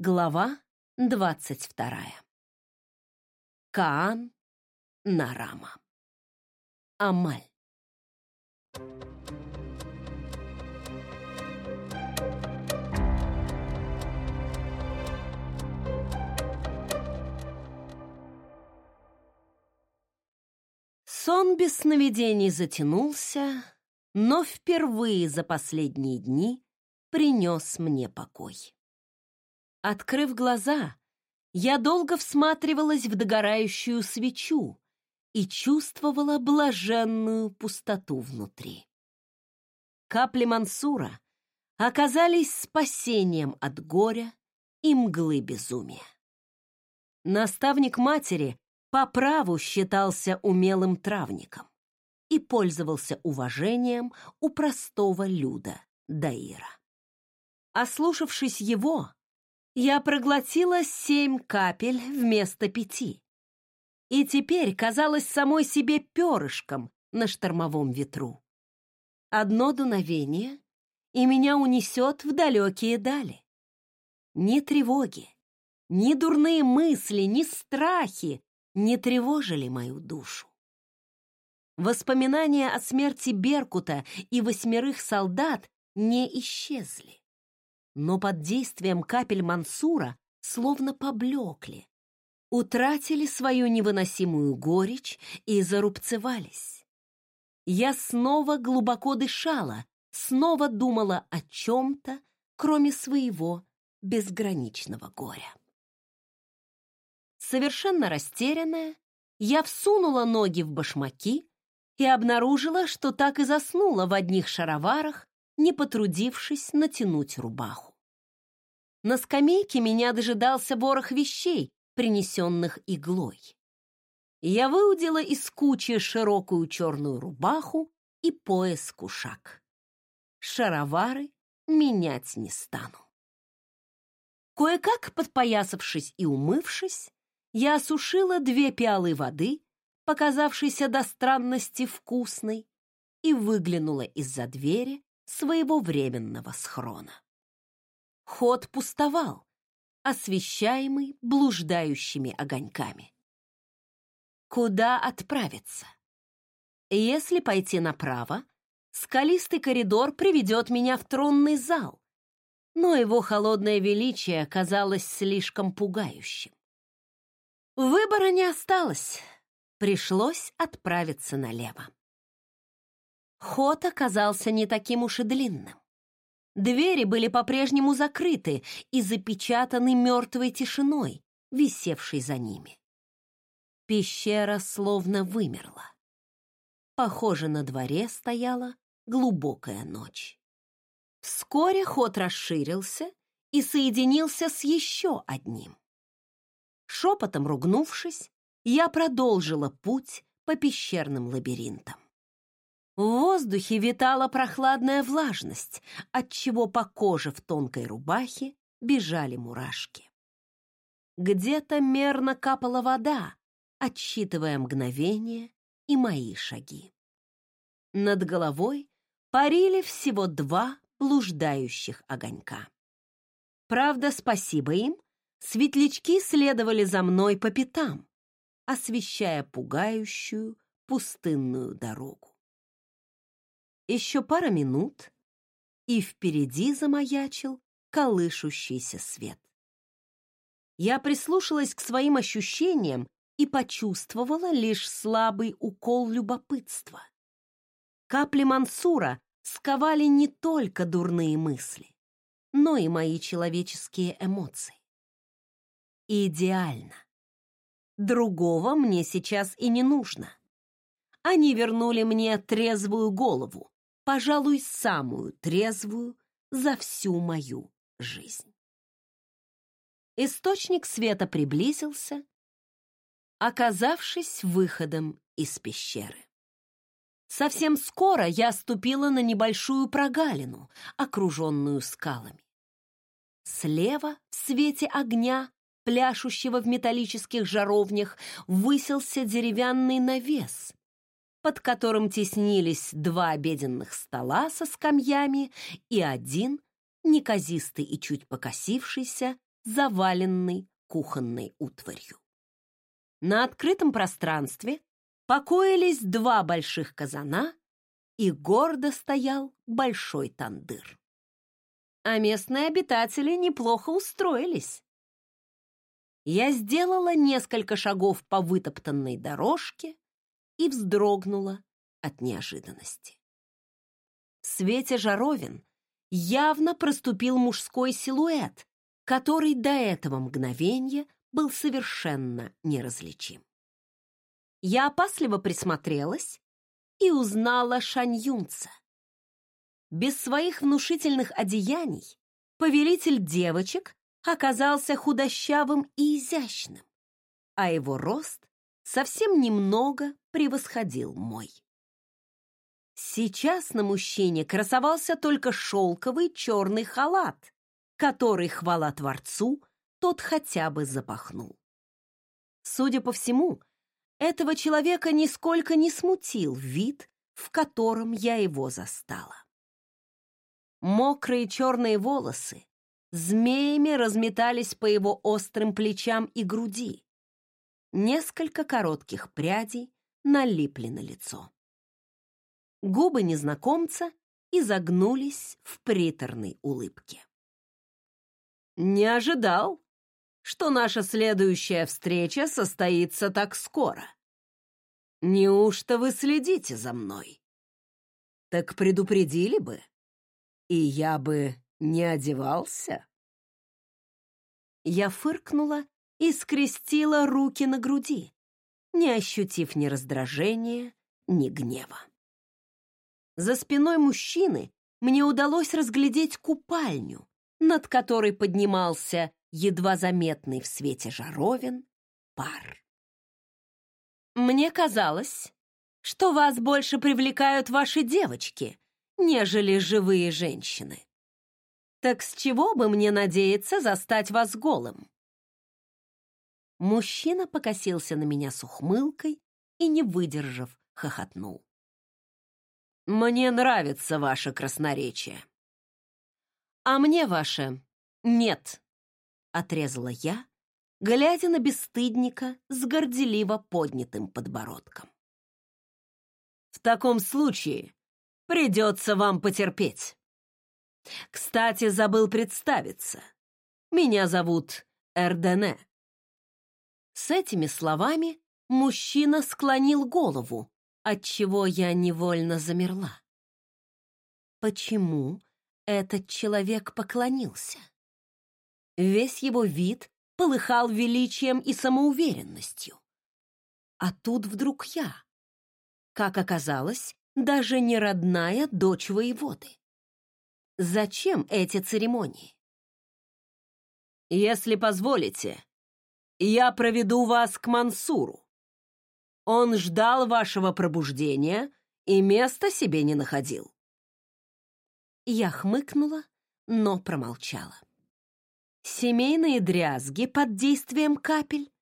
Глава двадцать вторая. Каан Нарама. Амаль. Сон без сновидений затянулся, но впервые за последние дни принес мне покой. Открыв глаза, я долго всматривалась в догорающую свечу и чувствовала блаженную пустоту внутри. Капли Мансура оказались спасением от горя и мглы безумия. Наставник матери по праву считался умелым травником и пользовался уважением у простого люда Даира. Ослушавшись его, я проглотила семь капель вместо пяти. И теперь казалась самой себе перышком на штормовом ветру. Одно дуновение, и меня унесет в далекие дали. Ни тревоги, ни дурные мысли, ни страхи не тревожили мою душу. Воспоминания о смерти Беркута и восьмерых солдат не исчезли но под действием капель Мансура словно поблекли, утратили свою невыносимую горечь и зарубцевались. Я снова глубоко дышала, снова думала о чем-то, кроме своего безграничного горя. Совершенно растерянная, я всунула ноги в башмаки и обнаружила, что так и заснула в одних шароварах, не потрудившись натянуть рубаху. На скамейке меня дожидался ворох вещей, принесенных иглой. Я выудила из кучи широкую черную рубаху и пояс-кушак. Шаровары менять не стану. Кое-как подпоясавшись и умывшись, я осушила две пиалы воды, показавшейся до странности вкусной, и выглянула из-за двери своего временного схрона. Ход пустовал, освещаемый блуждающими огоньками. Куда отправиться? Если пойти направо, скалистый коридор приведет меня в тронный зал, но его холодное величие казалось слишком пугающим. Выбора не осталось, пришлось отправиться налево. Ход оказался не таким уж и длинным. Двери были по-прежнему закрыты и запечатаны мертвой тишиной, висевшей за ними. Пещера словно вымерла. Похоже, на дворе стояла глубокая ночь. Вскоре ход расширился и соединился с еще одним. Шепотом ругнувшись, я продолжила путь по пещерным лабиринтам. В воздухе витала прохладная влажность, отчего по коже в тонкой рубахе бежали мурашки. Где-то мерно капала вода, отсчитывая мгновения и мои шаги. Над головой парили всего два блуждающих огонька. Правда, спасибо им, светлячки следовали за мной по пятам, освещая пугающую пустынную дорогу. Еще пара минут, и впереди замаячил колышущийся свет. Я прислушалась к своим ощущениям и почувствовала лишь слабый укол любопытства. Капли Мансура сковали не только дурные мысли, но и мои человеческие эмоции. Идеально. Другого мне сейчас и не нужно. Они вернули мне трезвую голову, пожалуй, самую трезвую за всю мою жизнь. Источник света приблизился, оказавшись выходом из пещеры. Совсем скоро я ступила на небольшую прогалину, окруженную скалами. Слева, в свете огня, пляшущего в металлических жаровнях, высился деревянный навес, под которым теснились два обеденных стола со скамьями и один, неказистый и чуть покосившийся, заваленный кухонной утварью. На открытом пространстве покоились два больших казана и гордо стоял большой тандыр. А местные обитатели неплохо устроились. Я сделала несколько шагов по вытоптанной дорожке и вздрогнула от неожиданности. В свете жаровин явно проступил мужской силуэт, который до этого мгновения был совершенно неразличим. Я опасливо присмотрелась и узнала Шаньюнца. Без своих внушительных одеяний повелитель девочек оказался худощавым и изящным, а его рост совсем немного превосходил мой. Сейчас на мужчине красовался только шелковый черный халат, который, хвала Творцу, тот хотя бы запахнул. Судя по всему, этого человека нисколько не смутил вид, в котором я его застала. Мокрые черные волосы змеями разметались по его острым плечам и груди. Несколько коротких прядей налипли на лицо. Губы незнакомца изогнулись в приторной улыбке. «Не ожидал, что наша следующая встреча состоится так скоро. Неужто вы следите за мной? Так предупредили бы, и я бы не одевался?» Я фыркнула и скрестила руки на груди, не ощутив ни раздражения, ни гнева. За спиной мужчины мне удалось разглядеть купальню, над которой поднимался едва заметный в свете жаровин пар. Мне казалось, что вас больше привлекают ваши девочки, нежели живые женщины. Так с чего бы мне надеяться застать вас голым? Мужчина покосился на меня с ухмылкой и, не выдержав, хохотнул. Мне нравится ваше красноречие. А мне ваше нет, отрезала я, глядя на бесстыдника с горделиво поднятым подбородком. В таком случае придется вам потерпеть. Кстати, забыл представиться. Меня зовут Эрдене. С этими словами мужчина склонил голову, отчего я невольно замерла. Почему этот человек поклонился? Весь его вид полыхал величием и самоуверенностью. А тут вдруг я. Как оказалось, даже не родная дочь воеводы. Зачем эти церемонии? Если позволите, я проведу вас к Мансуру. Он ждал вашего пробуждения и места себе не находил. Я хмыкнула, но промолчала. Семейные дрязги под действием капель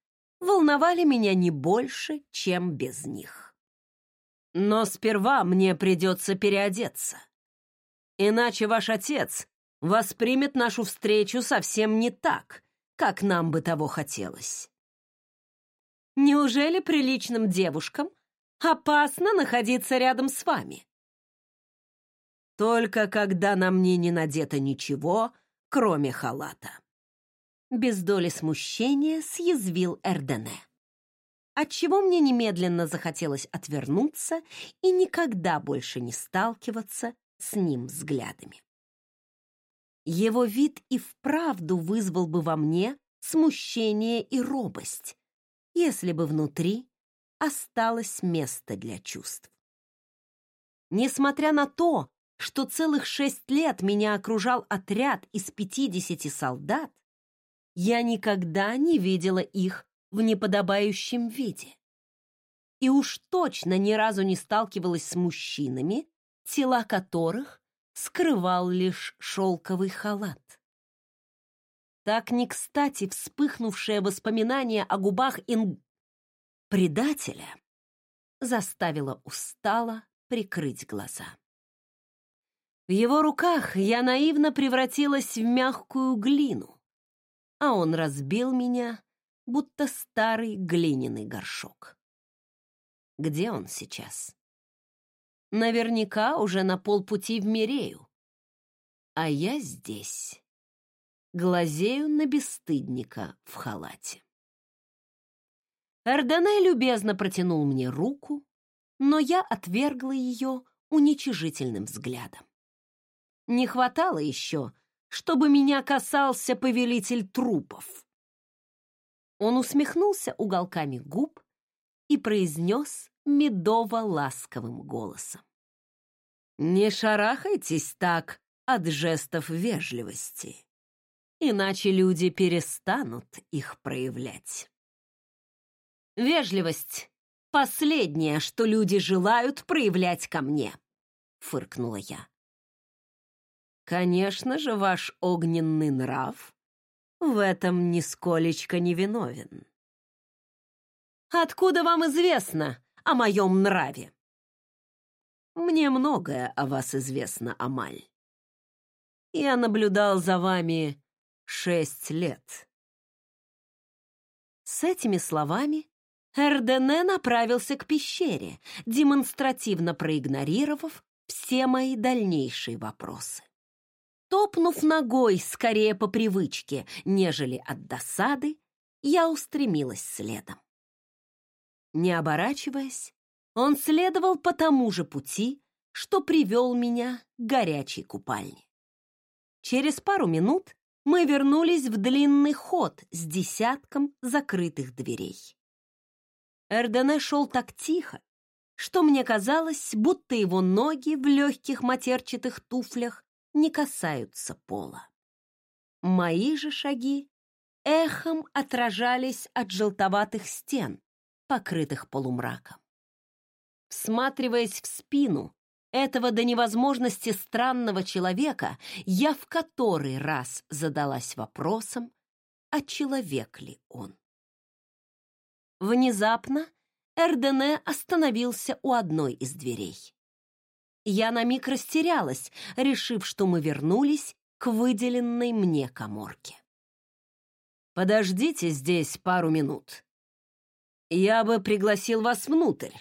волновали меня не больше, чем без них. Но сперва мне придется переодеться. Иначе ваш отец воспримет нашу встречу совсем не так, как нам бы того хотелось. Неужели приличным девушкам опасно находиться рядом с вами? Только когда на мне не надето ничего, кроме халата. Без доли смущения съязвил Эрдене. Отчего мне немедленно захотелось отвернуться и никогда больше не сталкиваться с ним взглядами. Его вид и вправду вызвал бы во мне смущение и робость, если бы внутри осталось место для чувств. Несмотря на то, что целых шесть лет меня окружал отряд из пятидесяти солдат, я никогда не видела их в неподобающем виде. И уж точно ни разу не сталкивалась с мужчинами, тела которых скрывал лишь шелковый халат. Так не кстати вспыхнувшее воспоминание о губах ин... предателя заставило устало прикрыть глаза. В его руках я наивно превратилась в мягкую глину, а он разбил меня, будто старый глиняный горшок. Где он сейчас? Наверняка уже на полпути в Мирею. А я здесь. Глазею на бесстыдника в халате. Эрдене любезно протянул мне руку, но я отвергла ее уничижительным взглядом. Не хватало еще, чтобы меня касался повелитель трупов. Он усмехнулся уголками губ и произнес медово-ласковым голосом. «Не шарахайтесь так от жестов вежливости, иначе люди перестанут их проявлять». «Вежливость — последнее, что люди желают проявлять ко мне», — фыркнула я. «Конечно же, ваш огненный нрав в этом нисколечко не виновен». «Откуда вам известно о моем нраве?» «Мне многое о вас известно, Амаль. Я наблюдал за вами шесть лет». С этими словами Эрдене направился к пещере, демонстративно проигнорировав все мои дальнейшие вопросы. Топнув ногой скорее по привычке, нежели от досады, я устремилась следом. Не оборачиваясь, он следовал по тому же пути, что привел меня к горячей купальне. Через пару минут мы вернулись в длинный ход с десятком закрытых дверей. Эрдене шел так тихо, что мне казалось, будто его ноги в легких матерчатых туфлях не касаются пола. Мои же шаги эхом отражались от желтоватых стен, покрытых полумраком. Всматриваясь в спину этого до невозможности странного человека, я в который раз задалась вопросом, а человек ли он? Внезапно Эрдене остановился у одной из дверей. Я на миг растерялась, решив, что мы вернулись к выделенной мне коморке. «Подождите здесь пару минут. Я бы пригласил вас внутрь,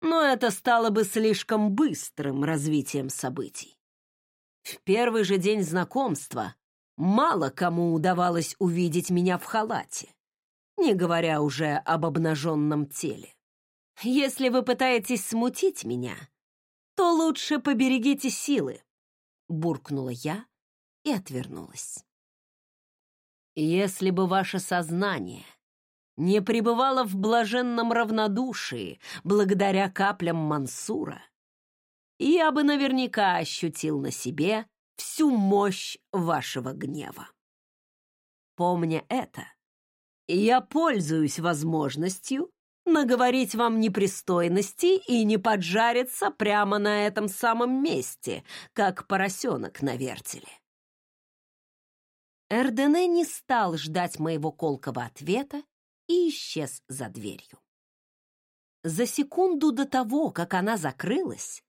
но это стало бы слишком быстрым развитием событий. В первый же день знакомства мало кому удавалось увидеть меня в халате не говоря уже об обнаженном теле. Если вы пытаетесь смутить меня, то лучше поберегите силы, буркнула я и отвернулась. Если бы ваше сознание не пребывало в блаженном равнодушии благодаря каплям Мансура, я бы наверняка ощутил на себе всю мощь вашего гнева. Помня это, я пользуюсь возможностью наговорить вам непристойности и не поджариться прямо на этом самом месте, как поросенок на вертеле. Эрдене не стал ждать моего колкого ответа и исчез за дверью. За секунду до того, как она закрылась,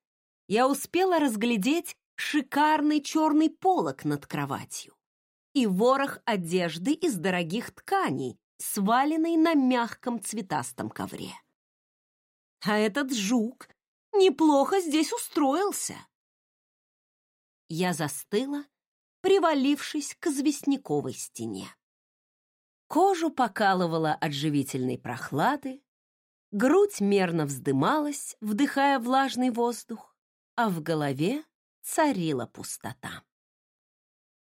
я успела разглядеть шикарный черный полог над кроватью и ворох одежды из дорогих тканей, сваленный на мягком цветастом ковре. А этот жук неплохо здесь устроился. Я застыла, привалившись к известняковой стене. Кожу покалывала от живительной прохлады, грудь мерно вздымалась, вдыхая влажный воздух, а в голове царила пустота.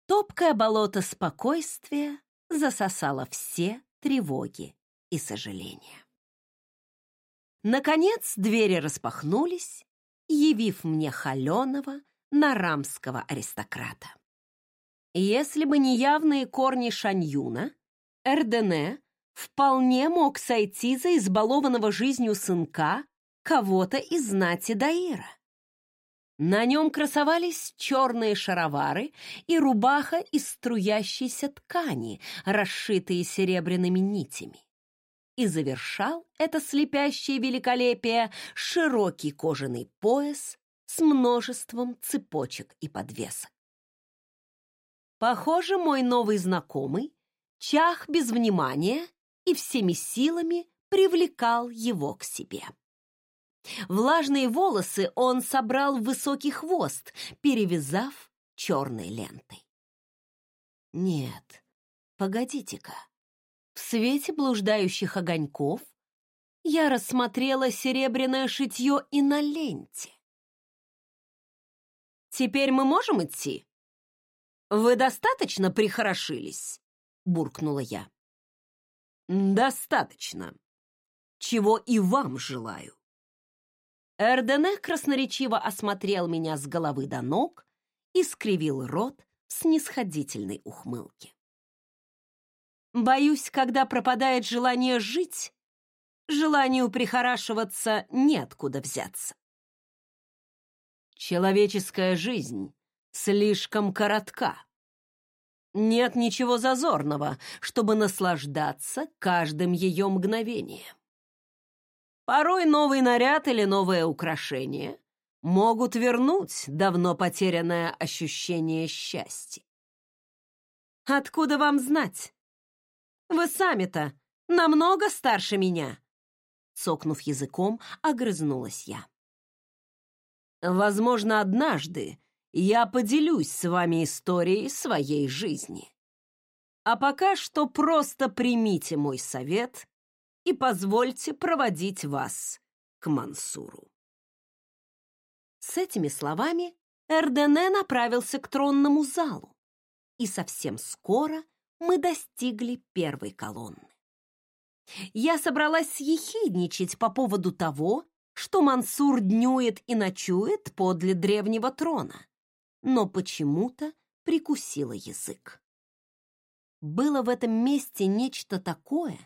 Топкое болото спокойствия засосало все тревоги и сожаления. Наконец двери распахнулись, явив мне холеного нарамского аристократа. Если бы не явные корни Шаньюна, Эрдене вполне мог сойти за избалованного жизнью сынка кого-то из знати Даира. На нем красовались черные шаровары и рубаха из струящейся ткани, расшитые серебряными нитями. И завершал это слепящее великолепие широкий кожаный пояс с множеством цепочек и подвесок. Похоже, мой новый знакомый чах без внимания и всеми силами привлекал его к себе. Влажные волосы он собрал в высокий хвост, перевязав черной лентой. Нет, погодите-ка. В свете блуждающих огоньков я рассмотрела серебряное шитье и на ленте. «Теперь мы можем идти?» «Вы достаточно прихорошились?» — буркнула я. «Достаточно. Чего и вам желаю». Эрдене красноречиво осмотрел меня с головы до ног и скривил рот в снисходительной ухмылке. «Боюсь, когда пропадает желание жить, желанию прихорашиваться неоткуда взяться». Человеческая жизнь слишком коротка. Нет ничего зазорного, чтобы наслаждаться каждым ее мгновением. Порой новый наряд или новое украшение могут вернуть давно потерянное ощущение счастья. Откуда вам знать? Вы сами-то намного старше меня. Цокнув языком, огрызнулась я. Возможно, однажды я поделюсь с вами историей своей жизни. А пока что просто примите мой совет и позвольте проводить вас к Мансуру. С этими словами Эрдене направился к тронному залу, и совсем скоро мы достигли первой колонны. Я собралась съехидничать по поводу того, что Мансур днюет и ночует подле древнего трона, но почему-то прикусила язык. Было в этом месте нечто такое,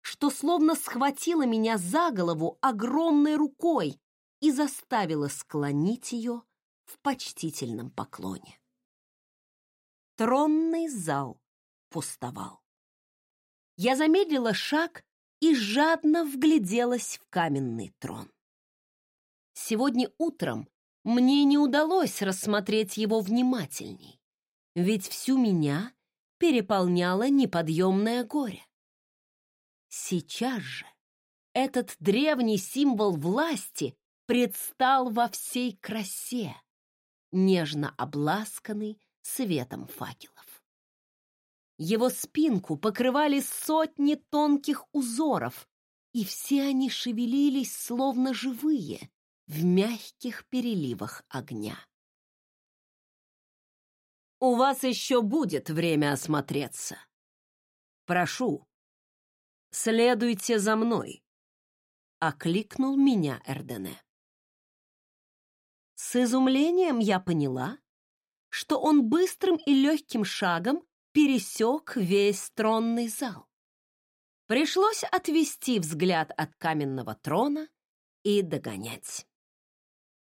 что словно схватило меня за голову огромной рукой и заставило склонить ее в почтительном поклоне. Тронный зал пустовал. Я замедлила шаг и жадно вгляделась в каменный трон. Сегодня утром мне не удалось рассмотреть его внимательней, ведь всю меня переполняло неподъемное горе. Сейчас же этот древний символ власти предстал во всей красе, нежно обласканный светом факелов. Его спинку покрывали сотни тонких узоров, и все они шевелились, словно живые, в мягких переливах огня. «У вас еще будет время осмотреться. Прошу, следуйте за мной», — окликнул меня Эрдене. С изумлением я поняла, что он быстрым и легким шагом пересек весь тронный зал. Пришлось отвести взгляд от каменного трона и догонять.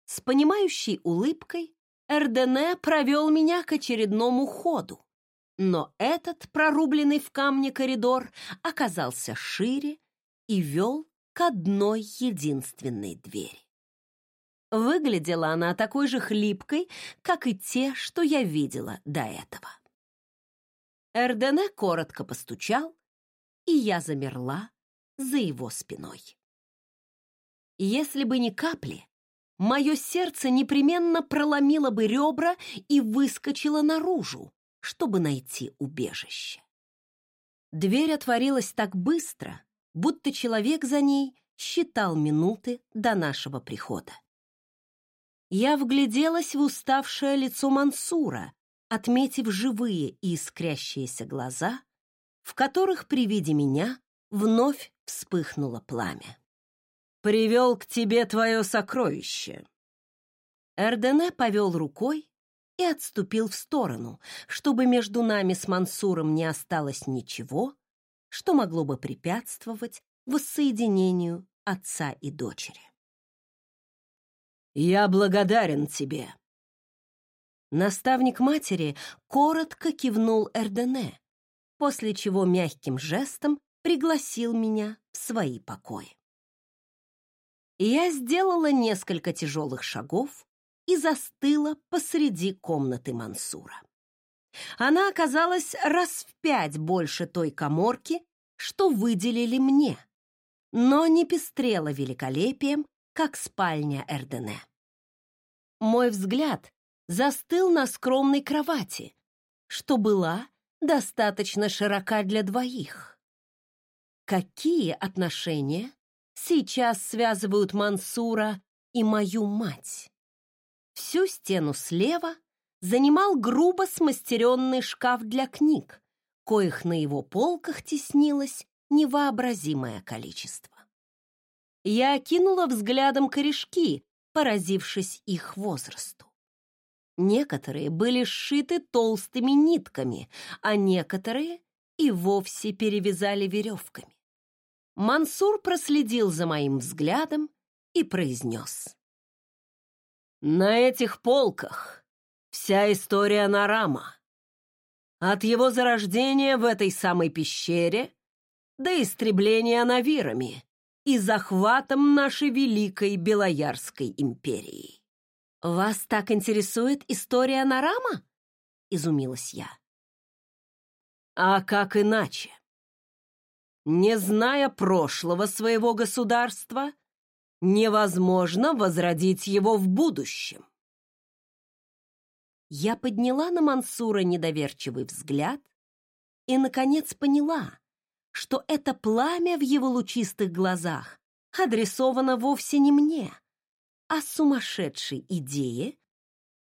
С понимающей улыбкой Эрдене провел меня к очередному ходу, но этот прорубленный в камне коридор оказался шире и вел к одной единственной двери. Выглядела она такой же хлипкой, как и те, что я видела до этого. Эрдене коротко постучал, и я замерла за его спиной. Если бы не капли, мое сердце непременно проломило бы ребра и выскочило наружу, чтобы найти убежище. Дверь отворилась так быстро, будто человек за ней считал минуты до нашего прихода. Я вгляделась в уставшее лицо Мансура, отметив живые и искрящиеся глаза, в которых при виде меня вновь вспыхнуло пламя привел к тебе твое сокровище». Эрдене повел рукой и отступил в сторону, чтобы между нами с Мансуром не осталось ничего, что могло бы препятствовать воссоединению отца и дочери. «Я благодарен тебе». Наставник матери коротко кивнул Эрдене, после чего мягким жестом пригласил меня в свои покои. Я сделала несколько тяжелых шагов и застыла посреди комнаты Мансура. Она оказалась раз в пять больше той коморки, что выделили мне, но не пестрела великолепием, как спальня Эрдене. Мой взгляд застыл на скромной кровати, что была достаточно широка для двоих. Какие отношения сейчас связывают Мансура и мою мать? Всю стену слева занимал грубо смастеренный шкаф для книг, коих на его полках теснилось невообразимое количество. Я окинула взглядом корешки, поразившись их возрасту. Некоторые были сшиты толстыми нитками, а некоторые и вовсе перевязали веревками. Мансур проследил за моим взглядом и произнес. «На этих полках вся история Нарама. От его зарождения в этой самой пещере до истребления навирами и захватом нашей великой Белоярской империи. «Вас так интересует история Нарама?» — изумилась я. «А как иначе? Не зная прошлого своего государства, невозможно возродить его в будущем». Я подняла на Мансура недоверчивый взгляд и, наконец, поняла, что это пламя в его лучистых глазах адресовано вовсе не мне, о сумасшедшей идее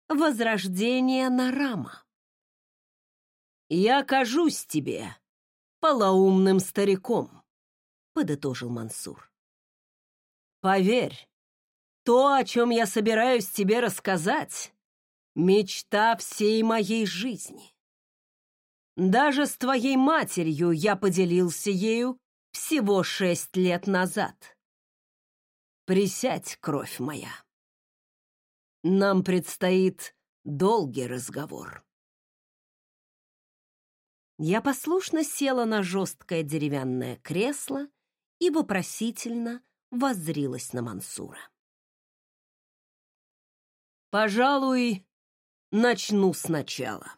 возрождения Нарама. «Я кажусь тебе полоумным стариком», — подытожил Мансур. «Поверь, то, о чем я собираюсь тебе рассказать, мечта всей моей жизни. Даже с твоей матерью я поделился ею всего шесть лет назад. Присядь, кровь моя. Нам предстоит долгий разговор. Я послушно села на жесткое деревянное кресло и вопросительно воззрилась на Мансура. Пожалуй, начну сначала.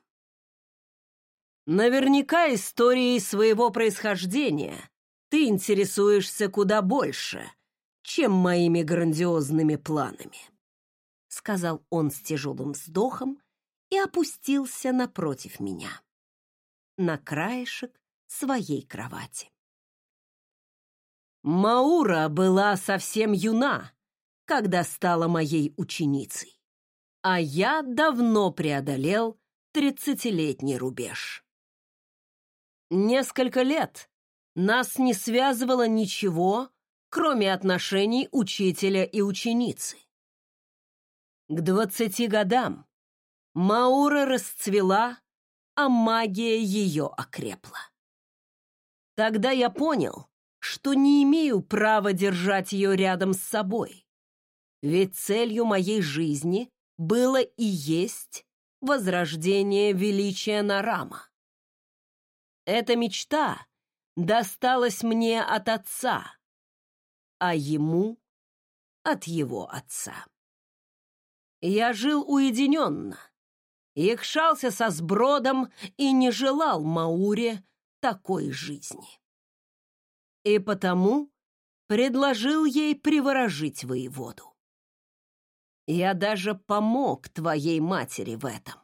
Наверняка историей своего происхождения ты интересуешься куда больше, чем моими грандиозными планами», — сказал он с тяжелым вздохом и опустился напротив меня, на краешек своей кровати. Маура была совсем юна, когда стала моей ученицей, а я давно преодолел тридцатилетний рубеж. Несколько лет нас не связывало ничего, кроме отношений учителя и ученицы. К двадцати годам Маура расцвела, а магия ее окрепла. Тогда я понял, что не имею права держать ее рядом с собой, ведь целью моей жизни было и есть возрождение величия Нарама. Эта мечта досталась мне от отца, а ему — от его отца. Я жил уединенно, якшался со сбродом и не желал Мауре такой жизни. И потому предложил ей приворожить воеводу. Я даже помог твоей матери в этом.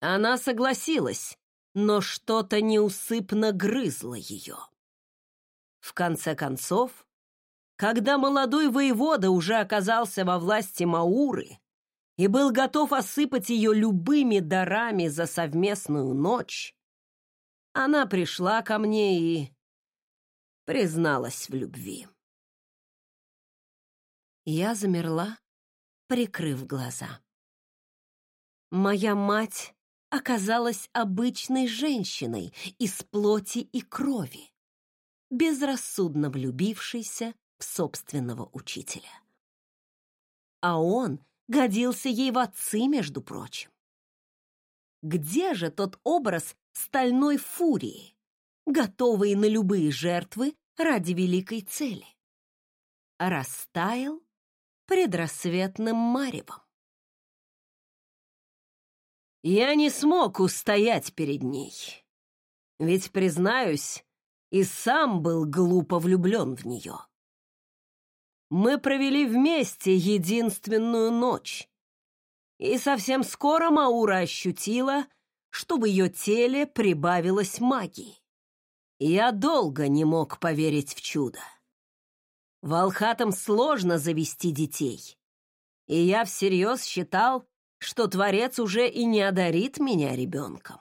Она согласилась, но что-то неусыпно грызло ее. В конце концов, когда молодой воевода уже оказался во власти Мауры и был готов осыпать ее любыми дарами за совместную ночь, она пришла ко мне и призналась в любви. Я замерла, прикрыв глаза. Моя мать оказалась обычной женщиной из плоти и крови безрассудно влюбившейся в собственного учителя. А он годился ей в отцы, между прочим. Где же тот образ стальной фурии, готовый на любые жертвы ради великой цели? Растаял предрассветным маревом. Я не смог устоять перед ней. Ведь, признаюсь, и сам был глупо влюблен в нее. Мы провели вместе единственную ночь. И совсем скоро Маура ощутила, что в ее теле прибавилось магии. Я долго не мог поверить в чудо. Волхатам сложно завести детей. И я всерьез считал, что Творец уже и не одарит меня ребенком.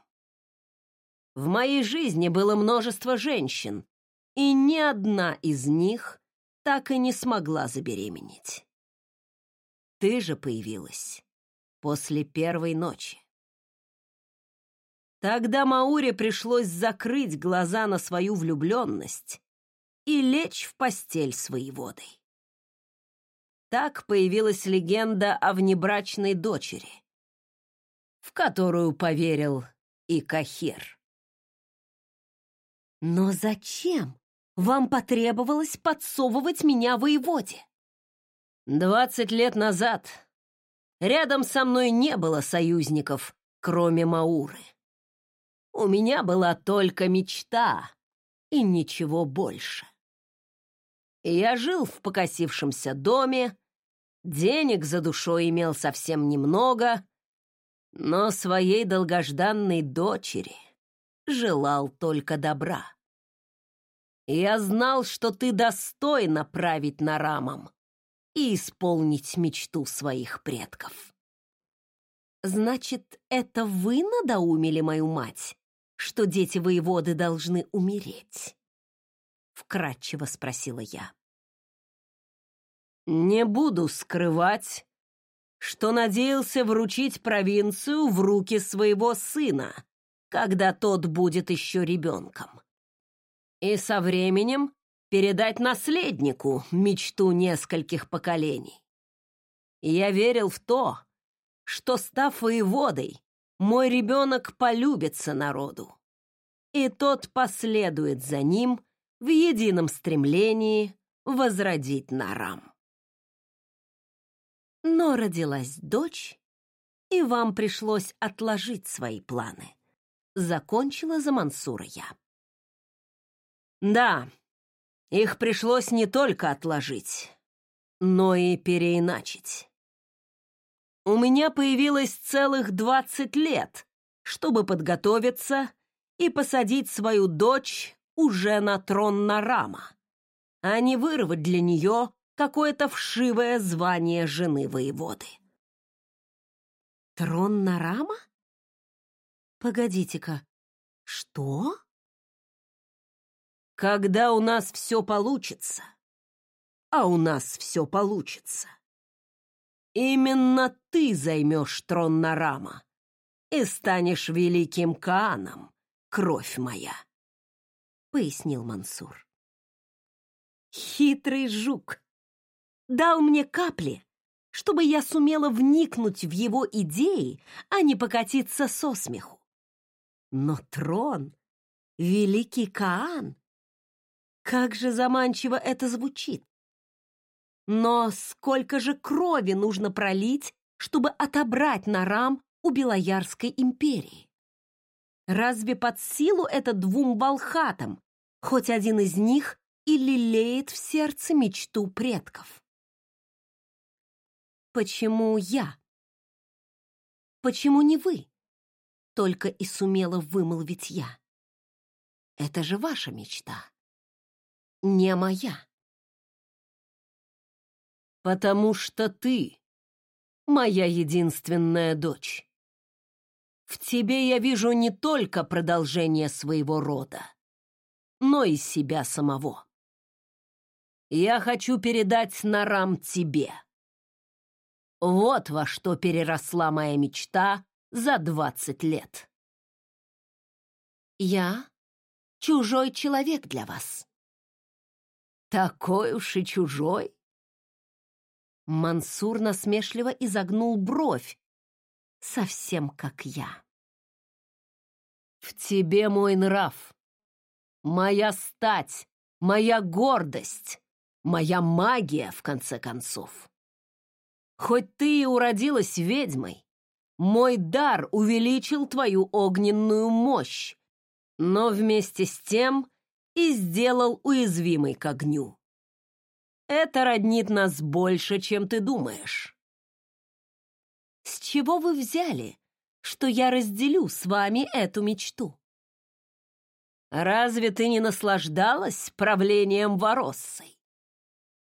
В моей жизни было множество женщин, и ни одна из них так и не смогла забеременеть. Ты же появилась после первой ночи. Тогда Мауре пришлось закрыть глаза на свою влюбленность и лечь в постель с воеводой. Так появилась легенда о внебрачной дочери, в которую поверил и Кахир. Но зачем вам потребовалось подсовывать меня воеводе? Двадцать лет назад рядом со мной не было союзников, кроме Мауры. У меня была только мечта и ничего больше. Я жил в покосившемся доме, денег за душой имел совсем немного, но своей долгожданной дочери желал только добра. Я знал, что ты достойна править Нарамом и исполнить мечту своих предков. Значит, это вы надоумили мою мать, что дети воеводы должны умереть? Вкратчиво спросила я. Не буду скрывать, что надеялся вручить провинцию в руки своего сына, когда тот будет еще ребенком и со временем передать наследнику мечту нескольких поколений. Я верил в то, что, став воеводой, мой ребенок полюбится народу, и тот последует за ним в едином стремлении возродить Нарам. Но родилась дочь, и вам пришлось отложить свои планы. Закончила за Мансура я. Да, их пришлось не только отложить, но и переиначить. У меня появилось целых двадцать лет, чтобы подготовиться и посадить свою дочь уже на трон Нарама, а не вырвать для нее какое-то вшивое звание жены воеводы. Трон Нарама? Погодите-ка, что? Когда у нас все получится, а у нас все получится, именно ты займешь трон Нарама и станешь великим Кааном, кровь моя, — пояснил Мансур. Хитрый жук дал мне капли, чтобы я сумела вникнуть в его идеи, а не покатиться со смеху. Но трон, великий Каан, как же заманчиво это звучит! Но сколько же крови нужно пролить, чтобы отобрать Нарам у Белоярской империи? Разве под силу это двум волхатам, хоть один из них и лелеет в сердце мечту предков? Почему я? Почему не вы? Только и сумела вымолвить я. Это же ваша мечта не моя. Потому что ты моя единственная дочь. В тебе я вижу не только продолжение своего рода, но и себя самого. Я хочу передать Нарам тебе. Вот во что переросла моя мечта за двадцать лет. Я чужой человек для вас. Такой уж и чужой. Мансур насмешливо изогнул бровь, совсем как я. В тебе мой нрав, моя стать, моя гордость, моя магия, в конце концов. Хоть ты и уродилась ведьмой, Мой дар увеличил твою огненную мощь, но вместе с тем и сделал уязвимой к огню. Это роднит нас больше, чем ты думаешь. С чего вы взяли, что я разделю с вами эту мечту? Разве ты не наслаждалась правлением Вороссой?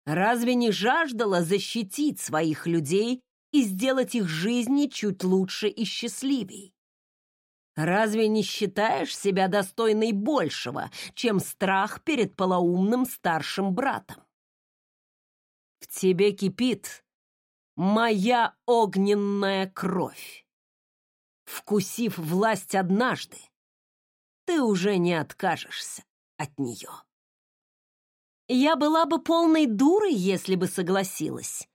Разве не жаждала защитить своих людей и сделать их жизни чуть лучше и счастливей? Разве не считаешь себя достойной большего, чем страх перед полоумным старшим братом? В тебе кипит моя огненная кровь. Вкусив власть однажды, ты уже не откажешься от нее. Я была бы полной дурой, если бы согласилась,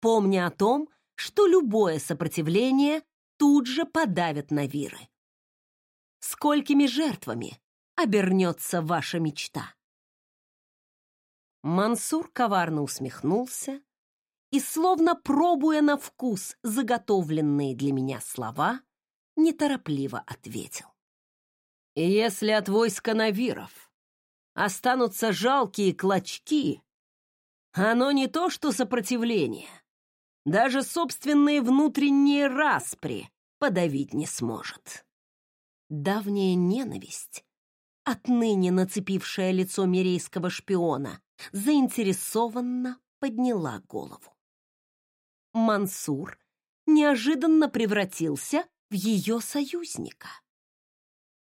помня о том, что любое сопротивление тут же подавят на виры. Сколькими жертвами обернется ваша мечта? Мансур коварно усмехнулся и, словно пробуя на вкус заготовленные для меня слова, неторопливо ответил. «Если от войска Навиров останутся жалкие клочки, оно не то что сопротивление, даже собственные внутренние распри подавить не сможет. Давняя ненависть, отныне нацепившая лицо мирейского шпиона, заинтересованно подняла голову. Мансур неожиданно превратился в ее союзника.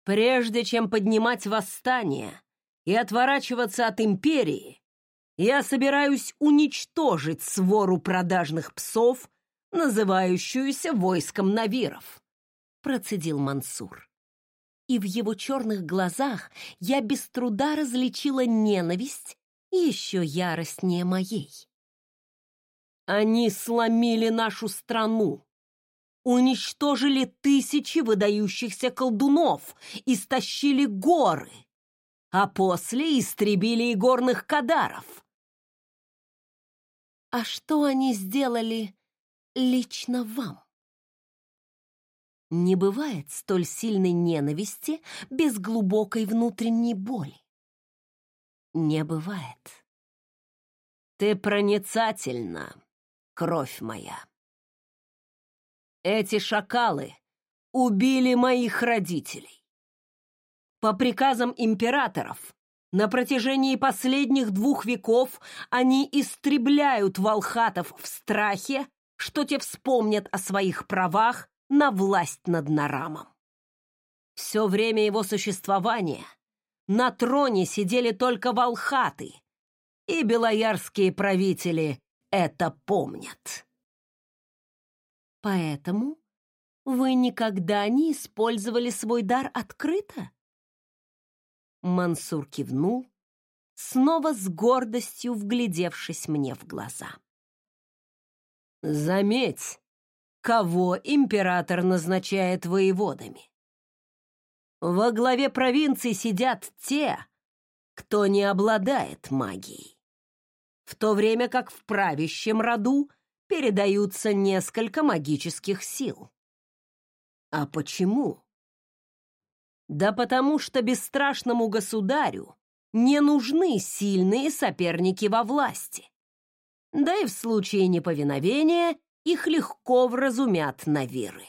Прежде чем поднимать восстание и отворачиваться от империи, я собираюсь уничтожить свору продажных псов, называющуюся войском Навиров, процедил Мансур. И в его черных глазах я без труда различила ненависть еще яростнее моей. Они сломили нашу страну, уничтожили тысячи выдающихся колдунов, истощили горы, а после истребили и горных кадаров. А что они сделали лично вам? Не бывает столь сильной ненависти без глубокой внутренней боли не бывает. Ты проницательна, кровь моя. Эти шакалы убили моих родителей. По приказам императоров на протяжении последних двух веков они истребляют волхатов в страхе, что те вспомнят о своих правах на власть над Нарамом. Все время его существования на троне сидели только волхаты, и белоярские правители это помнят. Поэтому вы никогда не использовали свой дар открыто? Мансур кивнул, снова с гордостью вглядевшись мне в глаза. Заметь, кого император назначает воеводами. Во главе провинции сидят те, кто не обладает магией. В то время как в правящем роду передаются несколько магических сил. А почему? Да потому что бесстрашному государю не нужны сильные соперники во власти. Да и в случае неповиновения их легко вразумят на веры.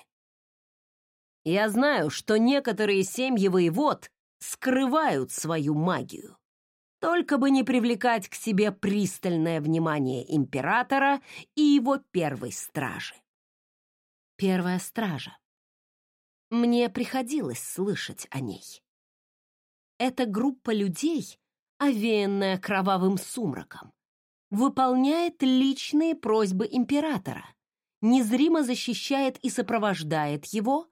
Я знаю, что некоторые семьи воевод скрывают свою магию. Только бы не привлекать к себе пристальное внимание императора и его первой стражи. Первая стража. Мне приходилось слышать о ней. Эта группа людей, овеянная кровавым сумраком, выполняет личные просьбы императора, незримо защищает и сопровождает его,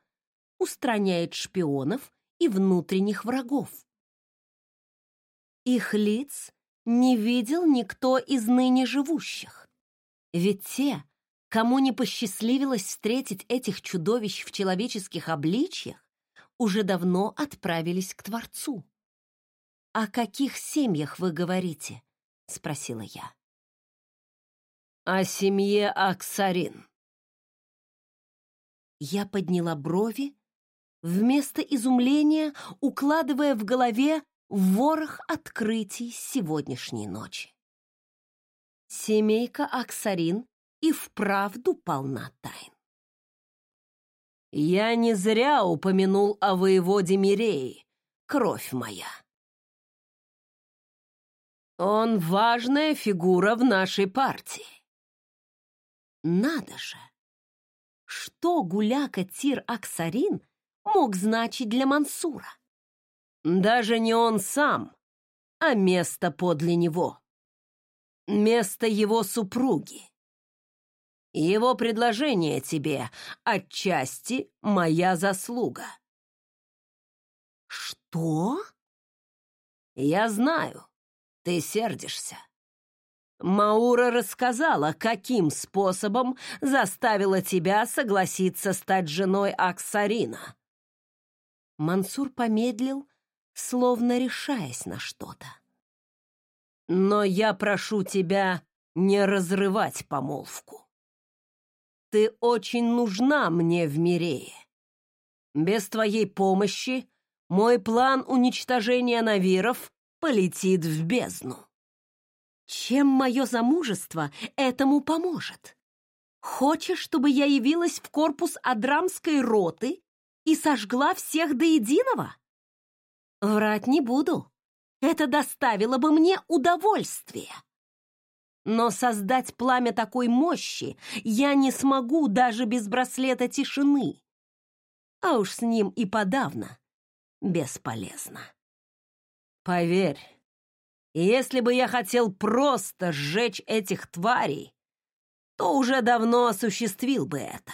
устраняет шпионов и внутренних врагов. Их лиц не видел никто из ныне живущих. Ведь те, кому не посчастливилось встретить этих чудовищ в человеческих обличьях, уже давно отправились к Творцу. «О каких семьях вы говорите?» — спросила я. «О семье Аксарин», Я подняла брови, вместо изумления укладывая в голове ворох открытий сегодняшней ночи. Семейка Аксарин и вправду полна тайн. Я не зря упомянул о воеводе Миреи, кровь моя. Он важная фигура в нашей партии. Надо же! Что гуляка Тир Аксарин мог значить для Мансура? Даже не он сам, а место подле него. Место его супруги. Его предложение тебе отчасти моя заслуга. Что? Я знаю, ты сердишься. Маура рассказала, каким способом заставила тебя согласиться стать женой Аксарина. Мансур помедлил, словно решаясь на что-то. Но я прошу тебя не разрывать помолвку. Ты очень нужна мне в Мирее. Без твоей помощи мой план уничтожения навиров полетит в бездну. Чем мое замужество этому поможет? Хочешь, чтобы я явилась в корпус Адрамской роты и сожгла всех до единого? Врать не буду. Это доставило бы мне удовольствие. Но создать пламя такой мощи я не смогу даже без браслета тишины. А уж с ним и подавно бесполезно. Поверь, если бы я хотел просто сжечь этих тварей, то уже давно осуществил бы это.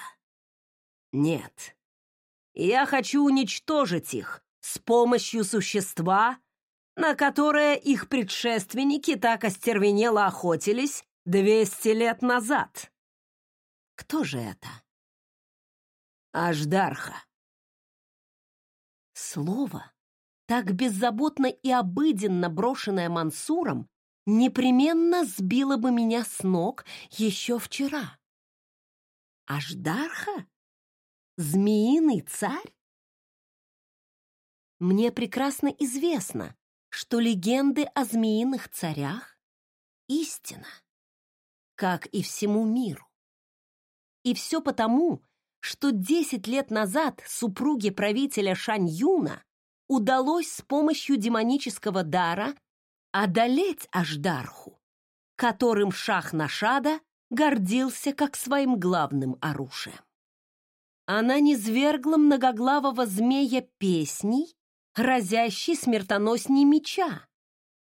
Нет, я хочу уничтожить их с помощью существа, на которое их предшественники так остервенело охотились двести лет назад. Кто же это? Аждарха. Слово, так беззаботно и обыденно брошенное Мансуром, непременно сбило бы меня с ног еще вчера. Аждарха? Змеиный царь? Мне прекрасно известно, что легенды о змеиных царях — истина, как и всему миру. И все потому, что десять лет назад супруге правителя Шань-Юна удалось с помощью демонического дара одолеть Аждарху, которым шах Нашада гордился как своим главным оружием. Она низвергла многоглавого змея песней разящий смертоносней меча,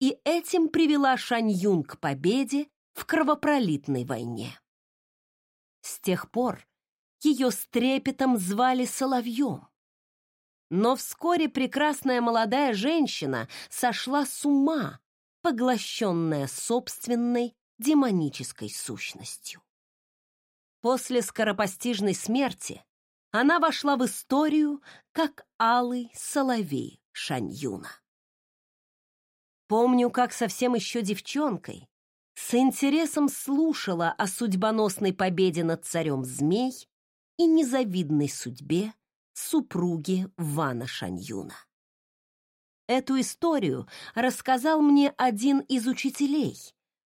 и этим привела Шаньюн к победе в кровопролитной войне. С тех пор ее с трепетом звали Соловьем. Но вскоре прекрасная молодая женщина сошла с ума, поглощенная собственной демонической сущностью. После скоропостижной смерти она вошла в историю как алый соловей Шаньюна. Помню, как совсем еще девчонкой с интересом слушала о судьбоносной победе над царем змей и незавидной судьбе супруги Вана Шаньюна. Эту историю рассказал мне один из учителей,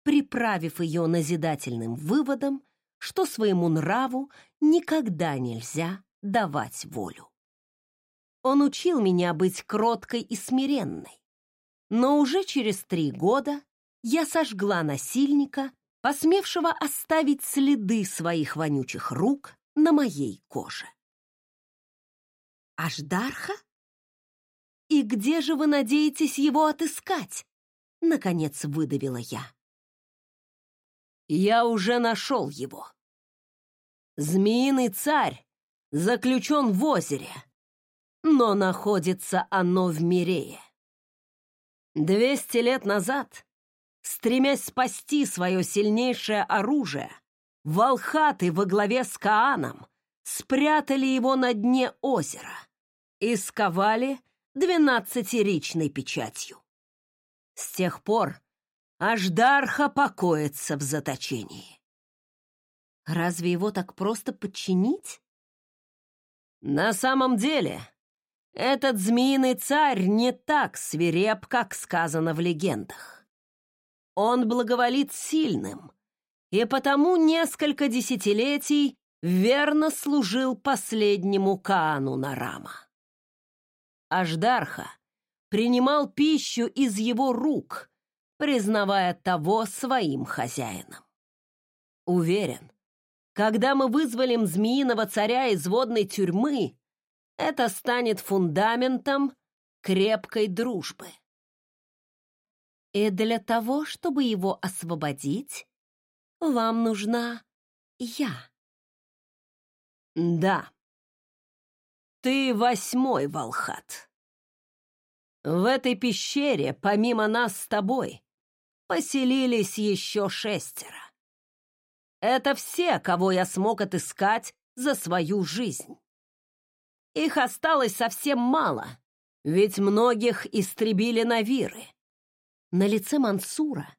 приправив ее назидательным выводом, что своему нраву никогда нельзя давать волю. Он учил меня быть кроткой и смиренной. Но уже через три года я сожгла насильника, посмевшего оставить следы своих вонючих рук на моей коже. Аждарха? И где же вы надеетесь его отыскать? Наконец выдавила я. Я уже нашел его. Змеиный царь заключен в озере, но находится оно в Мирее. Двести лет назад, стремясь спасти свое сильнейшее оружие, волхаты во главе с Кааном спрятали его на дне озера и сковали двенадцатиричной печатью. С тех пор Аждарха покоится в заточении. Разве его так просто подчинить? На самом деле, этот змеиный царь не так свиреп, как сказано в легендах. Он благоволит сильным, и потому несколько десятилетий верно служил последнему Каану Нарама. Аждарха принимал пищу из его рук, признавая того своим хозяином. Уверен, когда мы вызволим змеиного царя из водной тюрьмы, это станет фундаментом крепкой дружбы. И для того, чтобы его освободить, вам нужна я. Да. Ты восьмой, Волхат. В этой пещере, помимо нас с тобой, поселились еще шестеро. Это все, кого я смог отыскать за свою жизнь. Их осталось совсем мало, ведь многих истребили навиры. На лице Мансура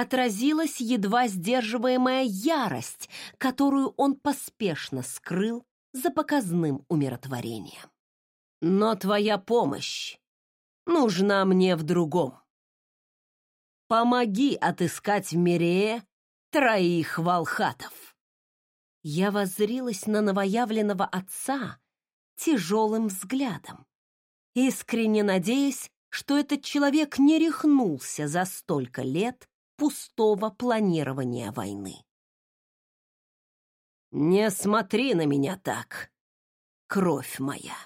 отразилась едва сдерживаемая ярость, которую он поспешно скрыл за показным умиротворением. Но твоя помощь нужна мне в другом. Помоги отыскать в Мирее троих волхатов. Я воззрилась на новоявленного отца тяжелым взглядом, искренне надеясь, что этот человек не рехнулся за столько лет пустого планирования войны. «Не смотри на меня так, кровь моя!»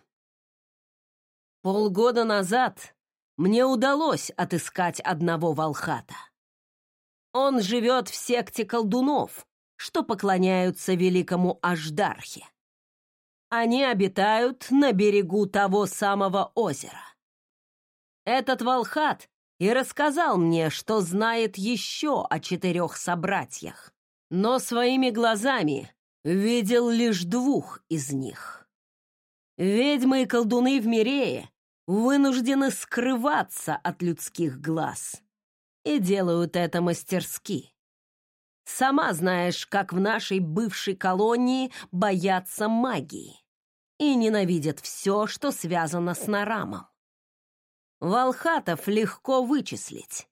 Полгода назад мне удалось отыскать одного волхата. Он живет в секте колдунов, что поклоняются великому Аждархе. Они обитают на берегу того самого озера. Этот волхат и рассказал мне, что знает еще о четырех собратьях, но своими глазами видел лишь двух из них. Ведьмы и колдуны в Мирее вынуждены скрываться от людских глаз и делают это мастерски. Сама знаешь, как в нашей бывшей колонии боятся магии и ненавидят все, что связано с Нарамом. Волхатов легко вычислить,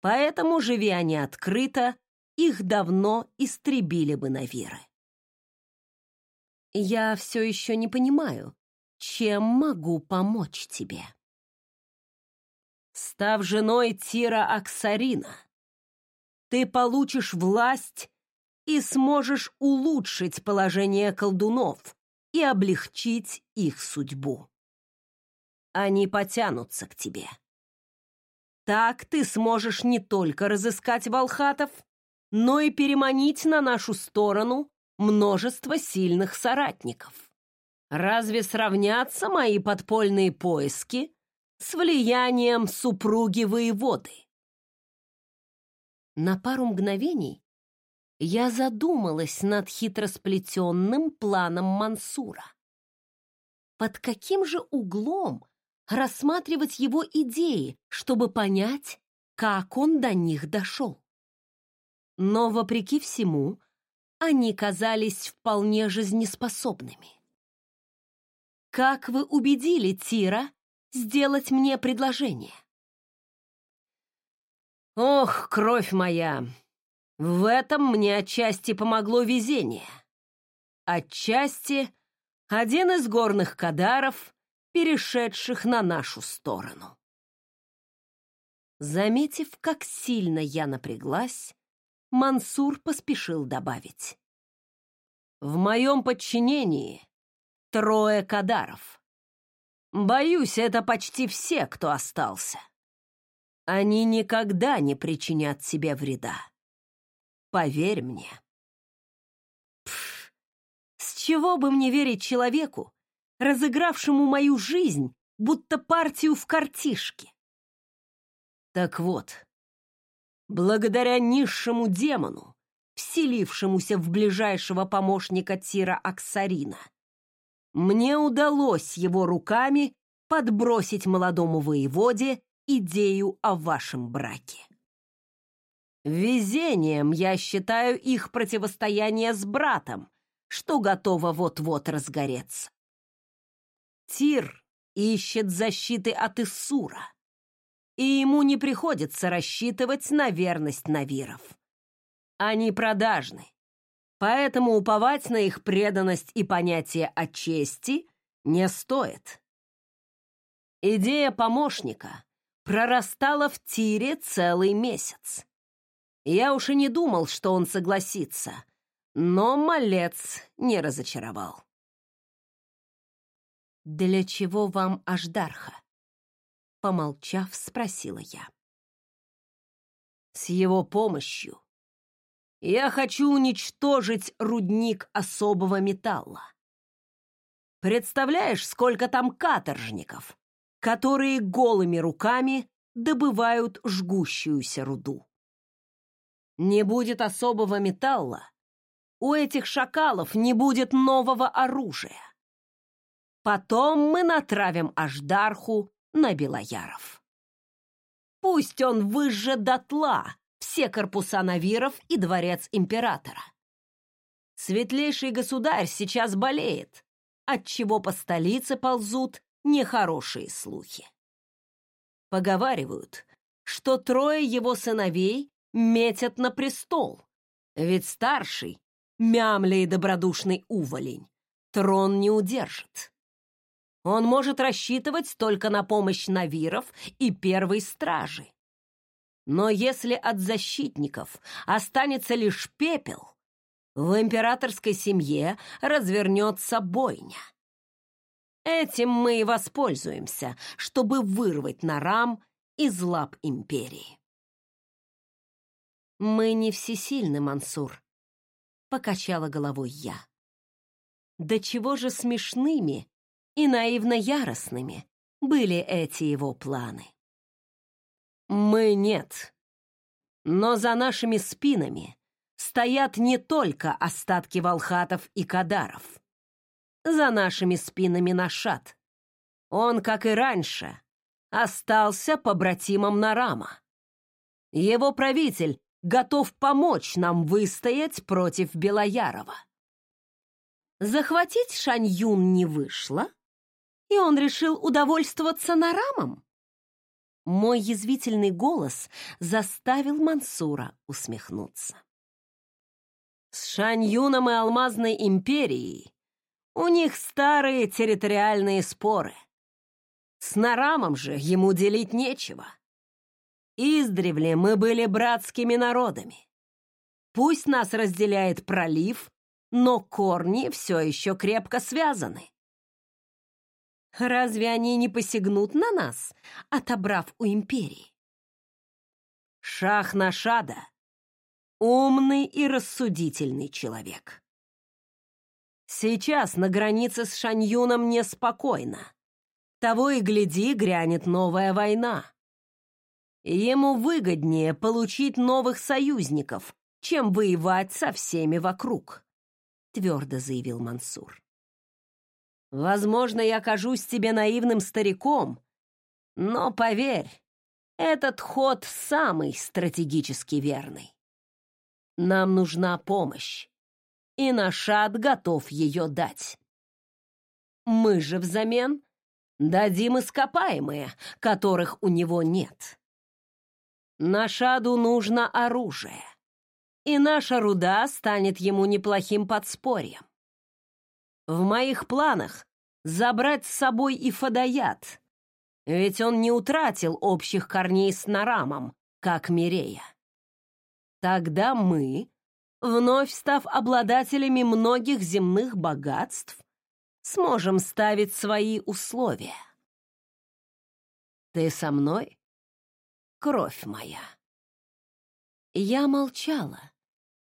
поэтому, живи они открыто, их давно истребили бы на веры. Я все еще не понимаю, чем могу помочь тебе став женой Тира Аксарина. Ты получишь власть и сможешь улучшить положение колдунов и облегчить их судьбу. Они потянутся к тебе. Так ты сможешь не только разыскать волхатов, но и переманить на нашу сторону множество сильных соратников. Разве сравнятся мои подпольные поиски с влиянием супруги воеводы. На пару мгновений я задумалась над хитросплетенным планом Мансура. Под каким же углом рассматривать его идеи, чтобы понять, как он до них дошел? Но, вопреки всему, они казались вполне жизнеспособными. «Как вы убедили Тира сделать мне предложение. Ох, кровь моя! В этом мне отчасти помогло везение. Отчасти один из горных кадаров, перешедших на нашу сторону. Заметив, как сильно я напряглась, Мансур поспешил добавить. «В моем подчинении трое кадаров. Боюсь, это почти все, кто остался. Они никогда не причинят тебе вреда. Поверь мне. Пф, с чего бы мне верить человеку, разыгравшему мою жизнь, будто партию в картишке? Так вот, благодаря низшему демону, вселившемуся в ближайшего помощника Тира Аксарина, мне удалось его руками подбросить молодому воеводе идею о вашем браке. Везением я считаю их противостояние с братом, что готово вот-вот разгореться. Тир ищет защиты от Иссура, и ему не приходится рассчитывать на верность Навиров. Они продажны, поэтому уповать на их преданность и понятие о чести не стоит. Идея помощника прорастала в Тире целый месяц. Я уж и не думал, что он согласится, но малец не разочаровал. «Для чего вам Аждарха?» Помолчав, спросила я. «С его помощью я хочу уничтожить рудник особого металла. Представляешь, сколько там каторжников, которые голыми руками добывают жгущуюся руду? Не будет особого металла, у этих шакалов не будет нового оружия. Потом мы натравим Аждарху на Белояров. Пусть он выжжет дотла все корпуса Навиров и дворец императора. Светлейший государь сейчас болеет, отчего по столице ползут нехорошие слухи. Поговаривают, что трое его сыновей метят на престол, ведь старший, мямля добродушный уволень, трон не удержит. Он может рассчитывать только на помощь Навиров и Первой Стражи. Но если от защитников останется лишь пепел, в императорской семье развернется бойня. Этим мы и воспользуемся, чтобы вырвать Нарам из лап империи. «Мы не всесильны, Мансур», — покачала головой я. «Да чего же смешными и наивно яростными были эти его планы. Мы нет. Но за нашими спинами стоят не только остатки волхатов и кадаров. За нашими спинами Нашат. Он, как и раньше, остался побратимом Нарама. Его правитель готов помочь нам выстоять против Белоярова. Захватить Шаньюн не вышло, и он решил удовольствоваться Нарамом? Мой язвительный голос заставил Мансура усмехнуться. С Шаньюном и Алмазной империей у них старые территориальные споры. С Нарамом же ему делить нечего. Издревле мы были братскими народами. Пусть нас разделяет пролив, но корни все еще крепко связаны. Разве они не посягнут на нас, отобрав у империи? Шах-Нашада — умный и рассудительный человек. Сейчас на границе с Шаньюном неспокойно. Того и гляди, грянет новая война. Ему выгоднее получить новых союзников, чем воевать со всеми вокруг, твердо заявил Мансур. Возможно, я кажусь тебе наивным стариком, но поверь, этот ход самый стратегически верный. Нам нужна помощь, и наш ад готов ее дать. Мы же взамен дадим ископаемые, которых у него нет. Нашаду нужно оружие, и наша руда станет ему неплохим подспорьем. В моих планах забрать с собой и Фадаят, ведь он не утратил общих корней с Нарамом, как Мирея. Тогда мы, вновь став обладателями многих земных богатств, сможем ставить свои условия. Ты со мной, кровь моя? Я молчала,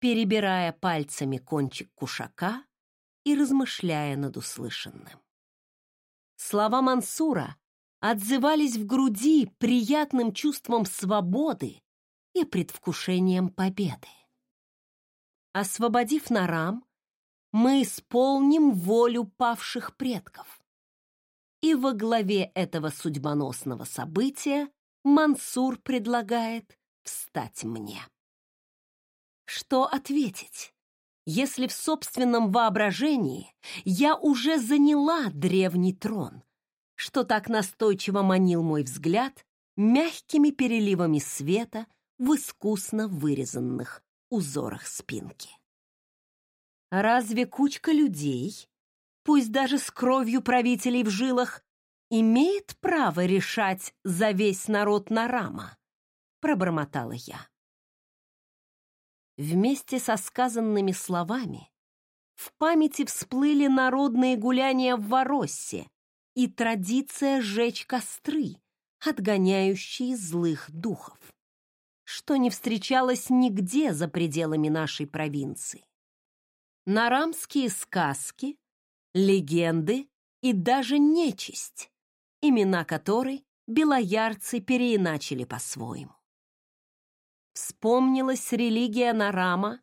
перебирая пальцами кончик кушака и размышляя над услышанным. Слова Мансура отзывались в груди приятным чувством свободы и предвкушением победы. Освободив Нарам, мы исполним волю павших предков. И во главе этого судьбоносного события Мансур предлагает встать мне. Что ответить? Если в собственном воображении я уже заняла древний трон, что так настойчиво манил мой взгляд мягкими переливами света в искусно вырезанных узорах спинки. Разве кучка людей, пусть даже с кровью правителей в жилах, имеет право решать за весь народ Нарама? Пробормотала я. Вместе со сказанными словами в памяти всплыли народные гуляния в Вороссе и традиция сжечь костры, отгоняющие злых духов, что не встречалось нигде за пределами нашей провинции. Нарамские сказки, легенды и даже нечисть, имена которой белоярцы переиначили по-своему. Вспомнилась религия Нарама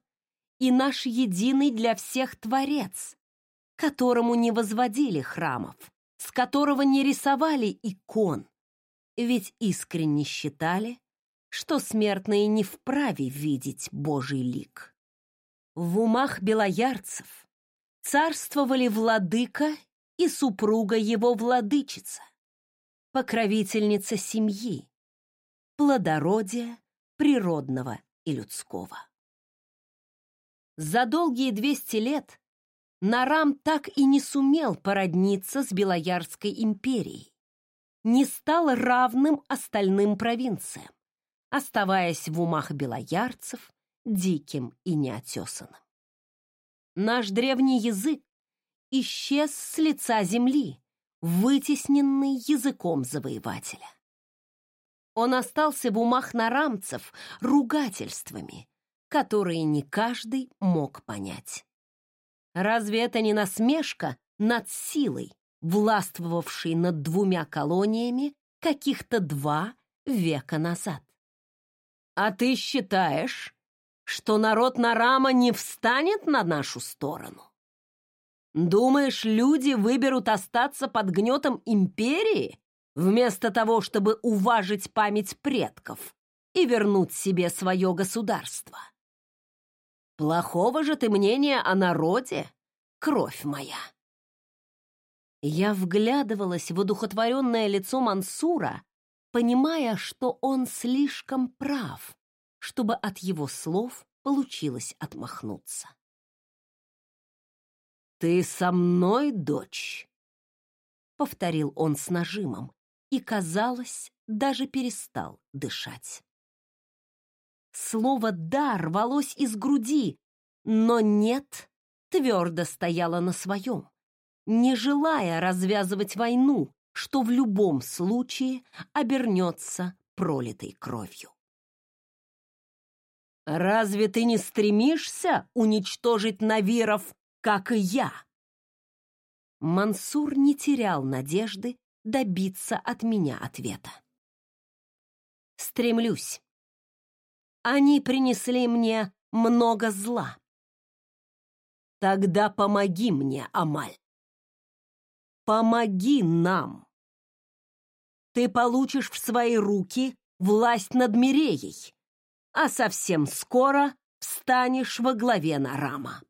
и наш единый для всех Творец, которому не возводили храмов, с которого не рисовали икон, ведь искренне считали, что смертные не вправе видеть Божий лик. В умах белоярцев царствовали владыка и супруга его владычица, покровительница семьи, плодородия природного и людского. За долгие 200 лет Нарам так и не сумел породниться с Белоярской империей, не стал равным остальным провинциям, оставаясь в умах белоярцев диким и неотесанным. Наш древний язык исчез с лица земли, вытесненный языком завоевателя. Он остался в умах нарамцев ругательствами, которые не каждый мог понять. Разве это не насмешка над силой, властвовавшей над двумя колониями каких-то два века назад? А ты считаешь, что народ Нарама не встанет на нашу сторону? Думаешь, люди выберут остаться под гнетом империи, вместо того, чтобы уважить память предков и вернуть себе свое государство? Плохого же ты мнения о народе, кровь моя. Я вглядывалась в одухотворенное лицо Мансура, понимая, что он слишком прав, чтобы от его слов получилось отмахнуться. «Ты со мной, дочь?» — повторил он с нажимом и, казалось, даже перестал дышать. Слово «да» рвалось из груди, но «нет» твердо стояло на своем, не желая развязывать войну, что в любом случае обернется пролитой кровью. «Разве ты не стремишься уничтожить Навиров, как и я?» Мансур не терял надежды добиться от меня ответа. «Стремлюсь», они принесли мне много зла. Тогда помоги мне, Амаль. Помоги нам. Ты получишь в свои руки власть над Миреей, а совсем скоро встанешь во главе Нарама.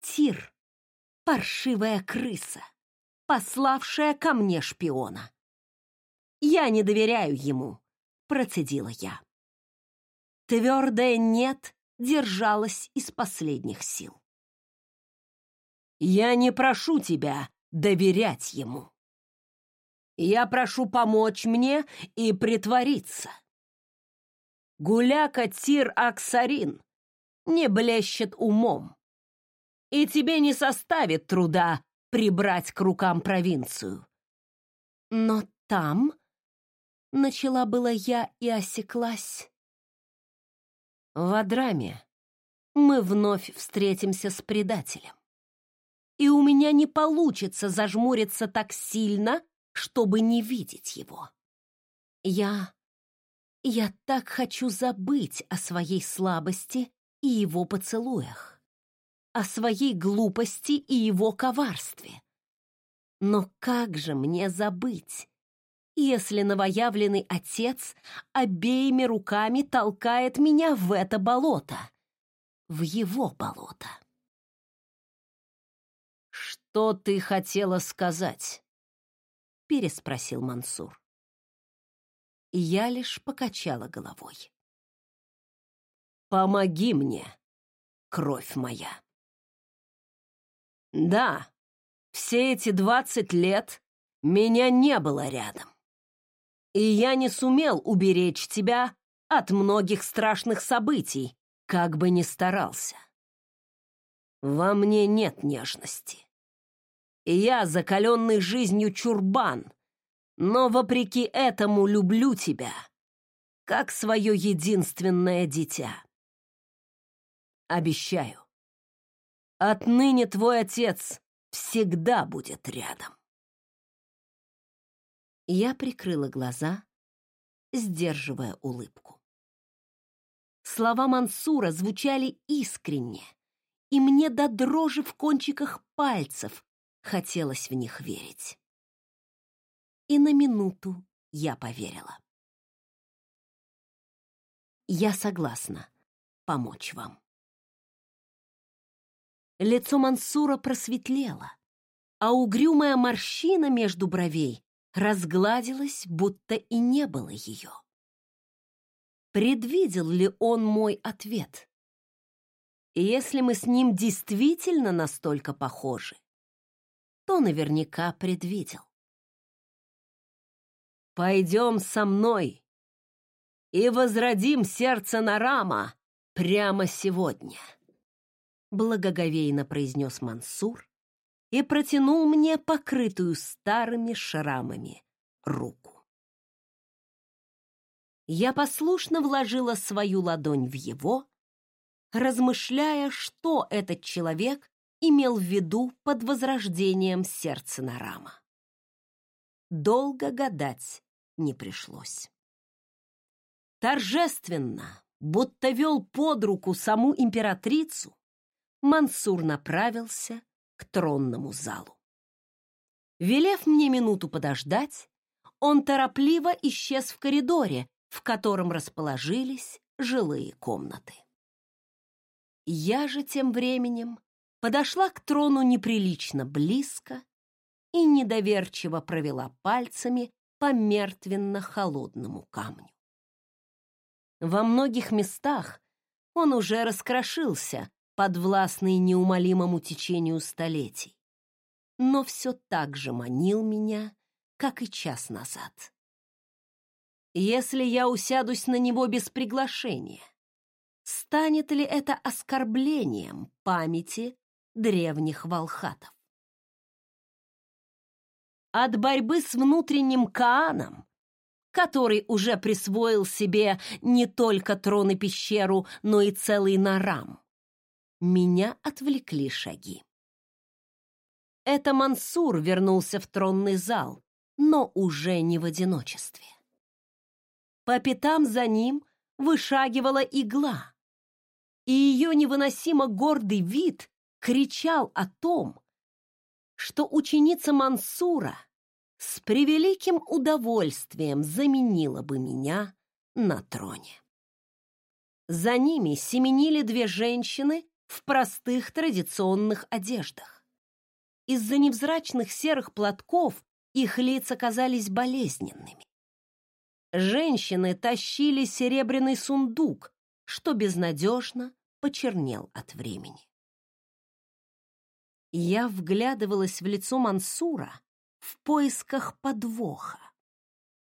Тир — паршивая крыса, пославшая ко мне шпиона. Я не доверяю ему, процедила я. Твердое «нет» держалось из последних сил. «Я не прошу тебя доверять ему. Я прошу помочь мне и притвориться. Гуляка Тир Аксарин не блещет умом, и тебе не составит труда прибрать к рукам провинцию. Но там, — начала была я и осеклась, в Адраме мы вновь встретимся с предателем. И у меня не получится зажмуриться так сильно, чтобы не видеть его. Я... я так хочу забыть о своей слабости и его поцелуях, о своей глупости и его коварстве. Но как же мне забыть, если новоявленный отец обеими руками толкает меня в это болото, в его болото. «Что ты хотела сказать?» — переспросил Мансур. Я лишь покачала головой. «Помоги мне, кровь моя!» «Да, все эти двадцать лет меня не было рядом, и я не сумел уберечь тебя от многих страшных событий, как бы ни старался. Во мне нет нежности. И я закаленный жизнью чурбан, но вопреки этому люблю тебя, как свое единственное дитя. Обещаю, отныне твой отец всегда будет рядом. Я прикрыла глаза, сдерживая улыбку. Слова Мансура звучали искренне, и мне до дрожи в кончиках пальцев хотелось в них верить. И на минуту я поверила. Я согласна помочь вам. Лицо Мансура просветлело, а угрюмая морщина между бровей разгладилась, будто и не было ее. Предвидел ли он мой ответ? если мы с ним действительно настолько похожи, то наверняка предвидел. «Пойдем со мной и возродим сердце Нарама прямо сегодня», благоговейно произнес Мансур и протянул мне покрытую старыми шрамами руку. Я послушно вложила свою ладонь в его, размышляя, что этот человек имел в виду под возрождением сердца Нарама. Долго гадать не пришлось. Торжественно, будто вел под руку саму императрицу, Мансур направился к тронному залу. Велев мне минуту подождать, он торопливо исчез в коридоре, в котором расположились жилые комнаты. Я же тем временем подошла к трону неприлично близко и недоверчиво провела пальцами по мертвенно-холодному камню. Во многих местах он уже раскрошился, подвластный неумолимому течению столетий, но все так же манил меня, как и час назад. Если я усядусь на него без приглашения, станет ли это оскорблением памяти древних волхатов? От борьбы с внутренним Кааном, который уже присвоил себе не только трон и пещеру, но и целый Нарам, меня отвлекли шаги. Это Мансур вернулся в тронный зал, но уже не в одиночестве. По пятам за ним вышагивала игла, и ее невыносимо гордый вид кричал о том, что ученица Мансура с превеликим удовольствием заменила бы меня на троне. За ними семенили две женщины в простых традиционных одеждах. Из-за невзрачных серых платков их лица казались болезненными. Женщины тащили серебряный сундук, что безнадежно почернел от времени. Я вглядывалась в лицо Мансура в поисках подвоха.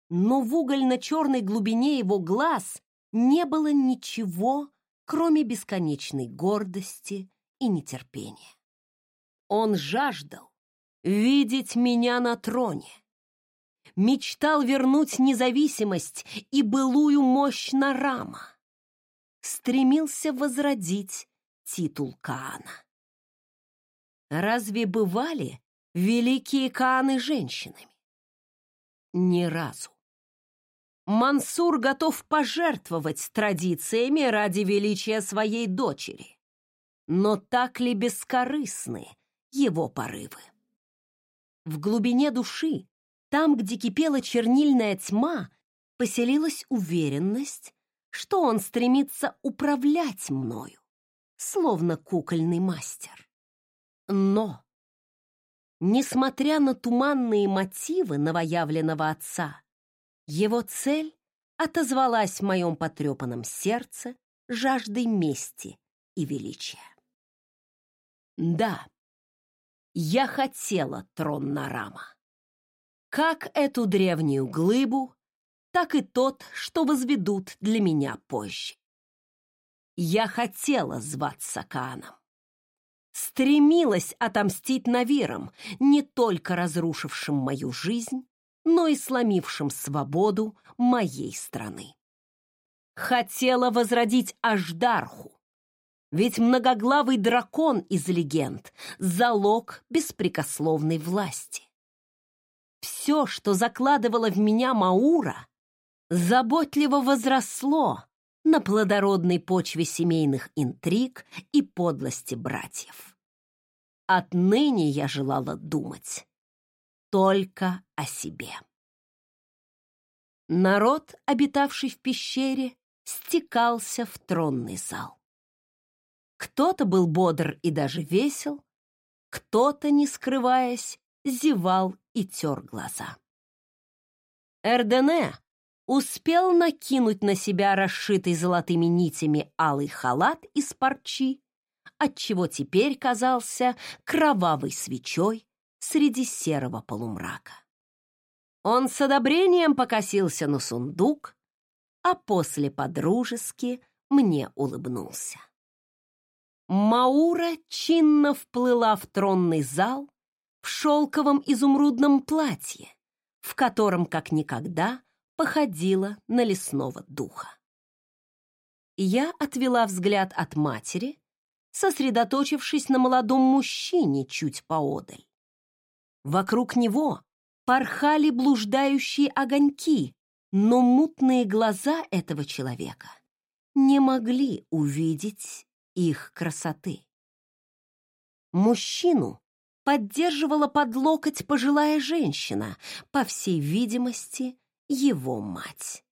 Но в угольно-черной глубине его глаз не было ничего, кроме бесконечной гордости и нетерпения. Он жаждал видеть меня на троне, мечтал вернуть независимость и былую мощь Нарама, стремился возродить титул Каана. Разве бывали великие Кааны женщинами? Ни разу. Мансур готов пожертвовать традициями ради величия своей дочери. Но так ли бескорыстны его порывы? В глубине души, там, где кипела чернильная тьма, поселилась уверенность, что он стремится управлять мною, словно кукольный мастер. Но Несмотря на туманные мотивы новоявленного отца, его цель отозвалась в моем потрепанном сердце жаждой мести и величия. Да, я хотела трон Нарама. Как эту древнюю глыбу, так и тот, что возведут для меня позже. Я хотела зваться Кааном. Стремилась отомстить Навирам, не только разрушившим мою жизнь, но и сломившим свободу моей страны. Хотела возродить Аждарху, ведь многоглавый дракон из легенд — залог беспрекословной власти. Все, что закладывала в меня Маура, заботливо возросло на плодородной почве семейных интриг и подлости братьев. Отныне я желала думать только о себе. Народ, обитавший в пещере, стекался в тронный зал. Кто-то был бодр и даже весел, кто-то, не скрываясь, зевал и тер глаза. Эрдене успел накинуть на себя расшитый золотыми нитями алый халат из парчи, отчего теперь казался кровавой свечой среди серого полумрака. Он с одобрением покосился на сундук, а после подружески мне улыбнулся. Маура чинно вплыла в тронный зал в шелковом изумрудном платье, в котором, как никогда, походила на лесного духа. Я отвела взгляд от матери, сосредоточившись на молодом мужчине чуть поодаль. Вокруг него порхали блуждающие огоньки, но мутные глаза этого человека не могли увидеть их красоты. Мужчину поддерживала под локоть пожилая женщина, по всей видимости, его мать.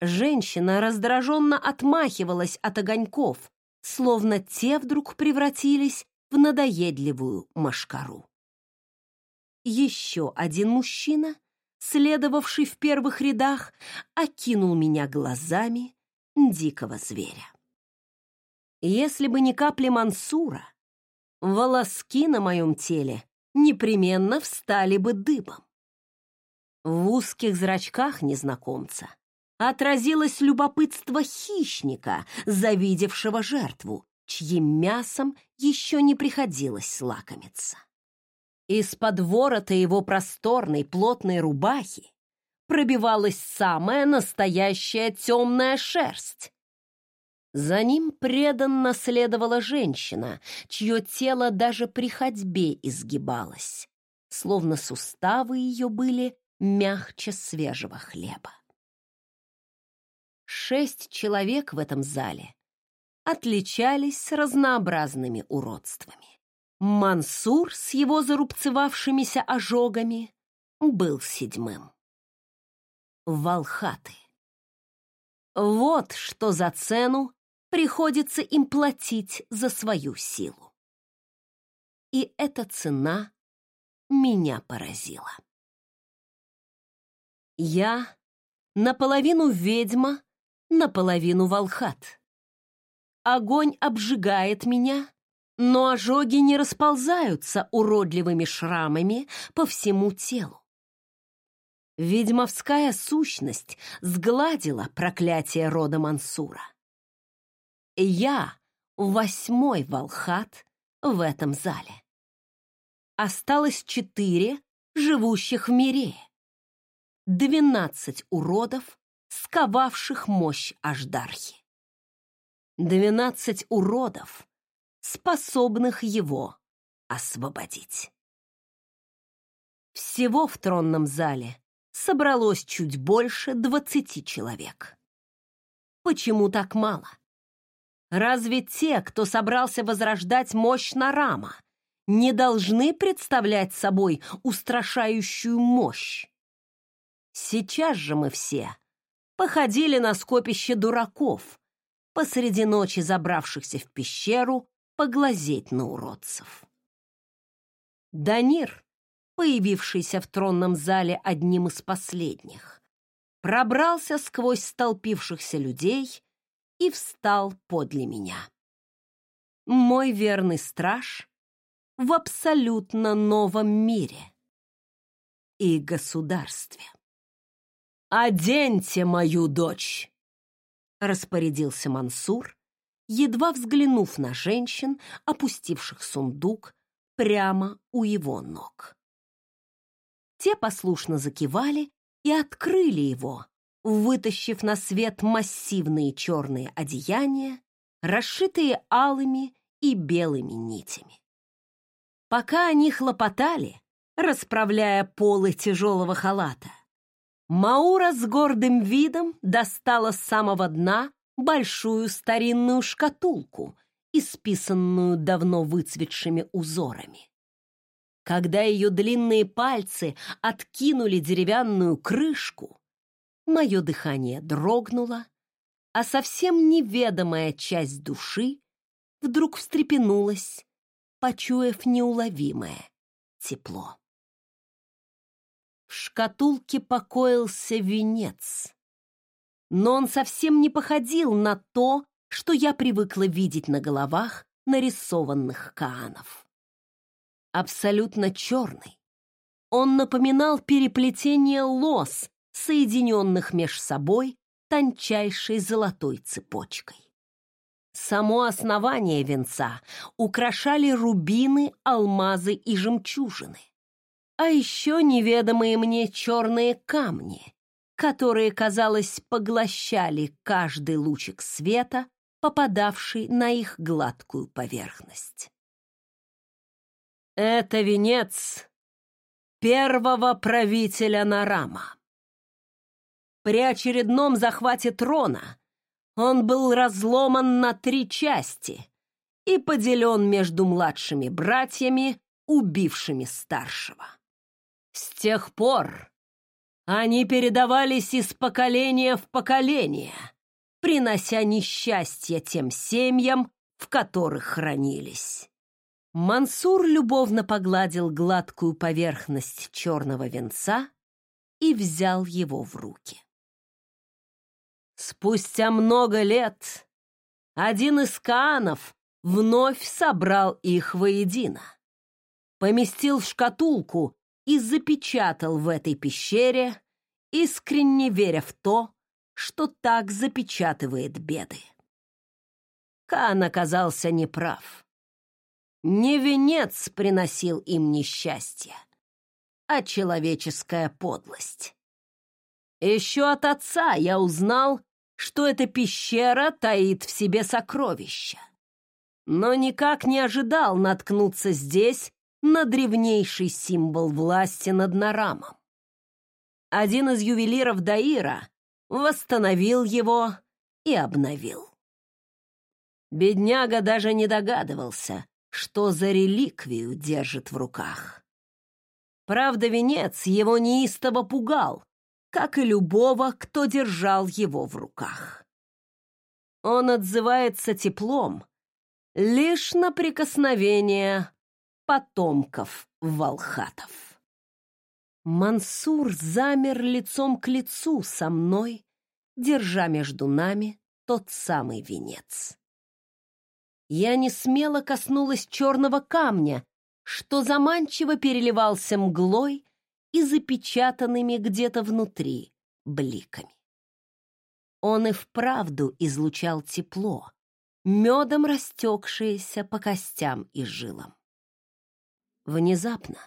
Женщина раздраженно отмахивалась от огоньков, словно те вдруг превратились в надоедливую машкару. Еще один мужчина, следовавший в первых рядах, окинул меня глазами дикого зверя. Если бы не капли Мансура, волоски на моем теле непременно встали бы дыбом. В узких зрачках незнакомца отразилось любопытство хищника, завидевшего жертву, чьим мясом еще не приходилось лакомиться. Из-под ворота его просторной плотной рубахи пробивалась самая настоящая темная шерсть, за ним преданно следовала женщина, чье тело даже при ходьбе изгибалось, словно суставы ее были мягче свежего хлеба. Шесть человек в этом зале отличались разнообразными уродствами. Мансур с его зарубцевавшимися ожогами был седьмым. Волхаты. Вот что за цену приходится им платить за свою силу. И эта цена меня поразила. Я наполовину ведьма, наполовину волхат. Огонь обжигает меня, но ожоги не расползаются уродливыми шрамами по всему телу. Ведьмовская сущность сгладила проклятие рода Мансура. Я восьмой волхат в этом зале. Осталось четыре живущих в мире. Двенадцать уродов, сковавших мощь Аждархи. Двенадцать уродов, способных его освободить. Всего в тронном зале собралось чуть больше двадцати человек. Почему так мало? Разве те, кто собрался возрождать мощь Нарама, не должны представлять собой устрашающую мощь? Сейчас же мы все походили на скопище дураков, посреди ночи забравшихся в пещеру поглазеть на уродцев. Данир, появившийся в тронном зале одним из последних, пробрался сквозь столпившихся людей и встал подле меня. Мой верный страж в абсолютно новом мире и государстве. «Оденьте мою дочь!» — распорядился Мансур, едва взглянув на женщин, опустивших сундук прямо у его ног. Те послушно закивали и открыли его, вытащив на свет массивные черные одеяния, расшитые алыми и белыми нитями. Пока они хлопотали, расправляя полы тяжелого халата, Маура с гордым видом достала с самого дна большую старинную шкатулку, исписанную давно выцветшими узорами. Когда ее длинные пальцы откинули деревянную крышку, мое дыхание дрогнуло, а совсем неведомая часть души вдруг встрепенулась, почуяв неуловимое тепло. В шкатулке покоился венец, но он совсем не походил на то, что я привыкла видеть на головах нарисованных каанов. Абсолютно черный, он напоминал переплетение лос, соединенных меж собой тончайшей золотой цепочкой. Само основание венца украшали рубины, алмазы и жемчужины. А еще неведомые мне черные камни, которые, казалось, поглощали каждый лучик света, попадавший на их гладкую поверхность. Это венец первого правителя Нарама. При очередном захвате трона он был разломан на три части и поделен между младшими братьями, убившими старшего. С тех пор они передавались из поколения в поколение, принося несчастье тем семьям, в которых хранились. Мансур любовно погладил гладкую поверхность черного венца и взял его в руки. Спустя много лет один из каанов вновь собрал их воедино, поместил в шкатулку и запечатал в этой пещере, искренне веря в то, что так запечатывает беды. Каан оказался неправ. Не венец приносил им несчастье, а человеческая подлость. Еще от отца я узнал, что эта пещера таит в себе сокровища. Но никак не ожидал наткнуться здесь на древнейший символ власти над Нарамом. Один из ювелиров Даира восстановил его и обновил. Бедняга даже не догадывался, что за реликвию держит в руках. Правда, венец его неистово пугал, как и любого, кто держал его в руках. Он отзывается теплом лишь на прикосновение потомков волхатов. Мансур замер лицом к лицу со мной, держа между нами тот самый венец. Я не смело коснулась черного камня, что заманчиво переливался мглой и запечатанными где-то внутри бликами. Он и вправду излучал тепло, медом растекшееся по костям и жилам. Внезапно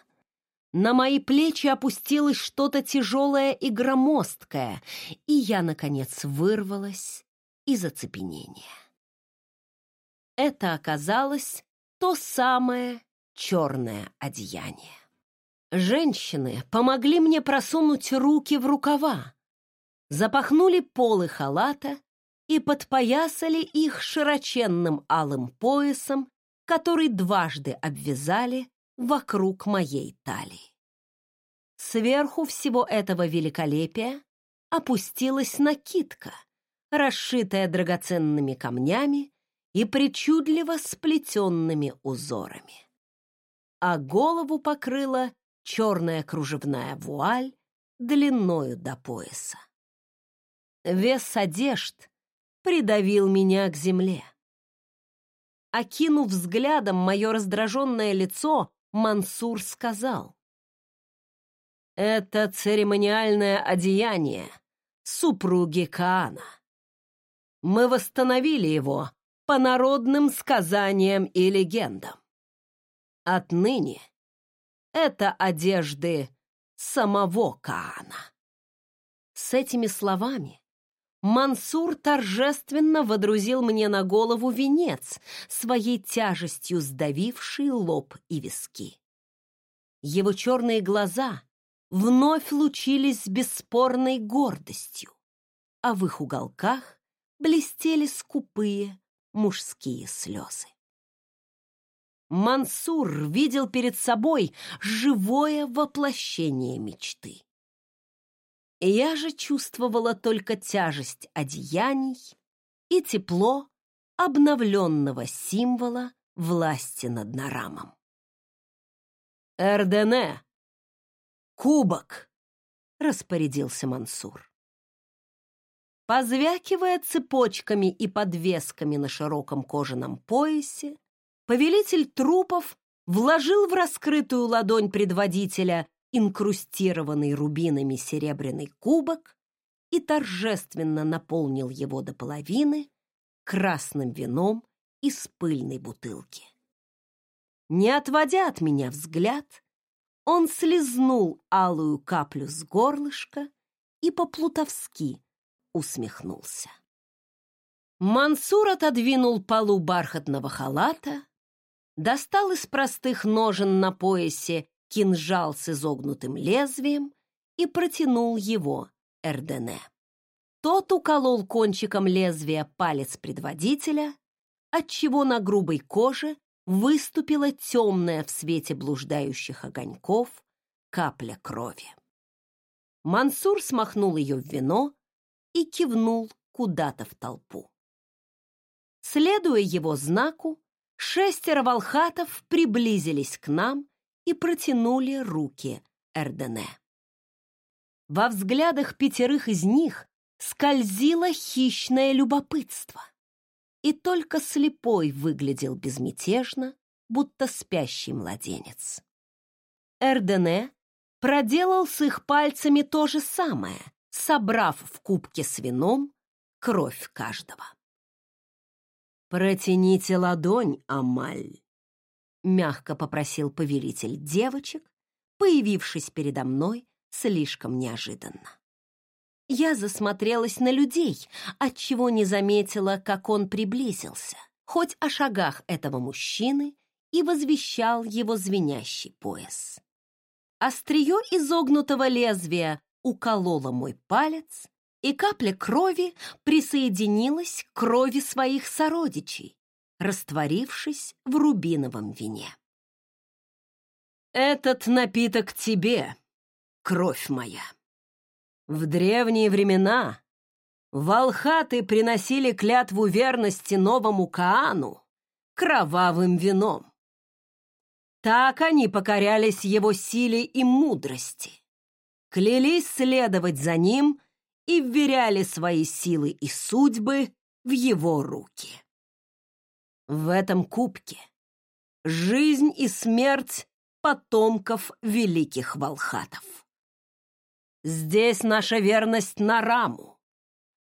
на мои плечи опустилось что-то тяжелое и громоздкое, и я, наконец, вырвалась из оцепенения. Это оказалось то самое черное одеяние. Женщины помогли мне просунуть руки в рукава, запахнули полы халата и подпоясали их широченным алым поясом, который дважды обвязали вокруг моей талии. Сверху всего этого великолепия опустилась накидка, расшитая драгоценными камнями и причудливо сплетенными узорами а голову покрыла черная кружевная вуаль длиною до пояса. Вес одежд придавил меня к земле. Окинув взглядом мое раздраженное лицо, Мансур сказал. «Это церемониальное одеяние супруги Каана. Мы восстановили его по народным сказаниям и легендам. Отныне это одежды самого Каана». С этими словами Мансур торжественно водрузил мне на голову венец, своей тяжестью сдавивший лоб и виски. Его черные глаза вновь лучились бесспорной гордостью, а в их уголках блестели скупые мужские слезы. Мансур видел перед собой живое воплощение мечты. Я же чувствовала только тяжесть одеяний и тепло обновленного символа власти над Нарамом. «Эрдене! Кубок!» — распорядился Мансур. Позвякивая цепочками и подвесками на широком кожаном поясе, повелитель трупов вложил в раскрытую ладонь предводителя инкрустированный рубинами серебряный кубок и торжественно наполнил его до половины красным вином из пыльной бутылки. Не отводя от меня взгляд, он слезнул алую каплю с горлышка и по-плутовски усмехнулся. Мансур отодвинул полу бархатного халата, достал из простых ножен на поясе кинжал с изогнутым лезвием и протянул его Эрдене. Тот уколол кончиком лезвия палец предводителя, отчего на грубой коже выступила темная в свете блуждающих огоньков капля крови. Мансур смахнул ее в вино и кивнул куда-то в толпу. Следуя его знаку, шестеро волхатов приблизились к нам и протянули руки Эрдене. Во взглядах пятерых из них скользило хищное любопытство, и только слепой выглядел безмятежно, будто спящий младенец. Эрдене проделал с их пальцами то же самое, собрав в кубке с вином кровь каждого. «Протяните ладонь, Амаль», — мягко попросил повелитель девочек, появившись передо мной слишком неожиданно. Я засмотрелась на людей, отчего не заметила, как он приблизился, хоть о шагах этого мужчины и возвещал его звенящий пояс. Острие изогнутого лезвия укололо мой палец, и капля крови присоединилась к крови своих сородичей, растворившись в рубиновом вине. «Этот напиток тебе, кровь моя. В древние времена волхаты приносили клятву верности новому Каану кровавым вином. Так они покорялись его силе и мудрости, клялись следовать за ним и вверяли свои силы и судьбы в его руки. В этом кубке жизнь и смерть потомков великих волхатов. Здесь наша верность на раму,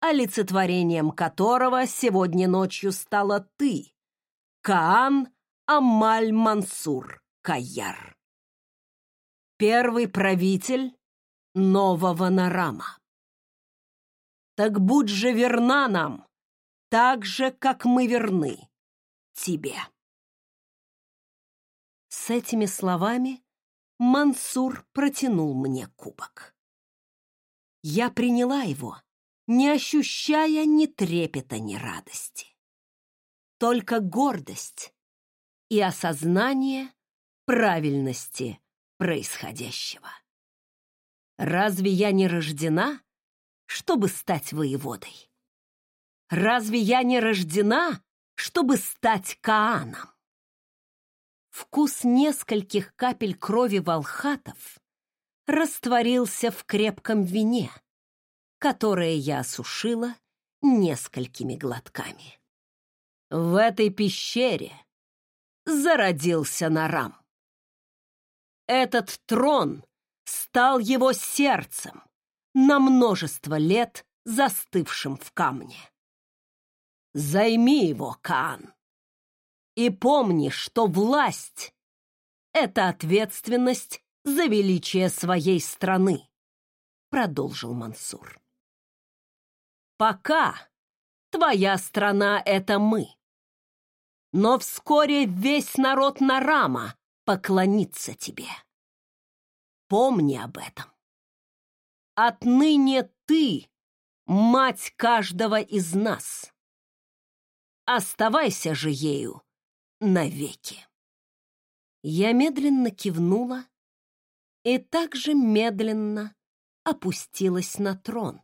олицетворением которого сегодня ночью стала ты, Каан Амаль Мансур Каяр. Первый правитель нового Нарама. Так будь же верна нам, так же, как мы верны тебе. С этими словами Мансур протянул мне кубок. Я приняла его, не ощущая ни трепета, ни радости. Только гордость и осознание правильности происходящего. Разве я не рождена, чтобы стать воеводой? Разве я не рождена, чтобы стать Кааном. вкус нескольких капель крови волхатов растворился в крепком вине, которое я осушила несколькими глотками. В этой пещере зародился Нарам. Этот трон стал его сердцем, на множество лет застывшим в камне. Займи его, Каан, и помни, что власть — это ответственность за величие своей страны, продолжил Мансур. Пока твоя страна — это мы. Но вскоре весь народ Нарама поклонится тебе. Помни об этом. Отныне ты — мать каждого из нас. Оставайся же ею навеки. Я медленно кивнула и также медленно опустилась на трон,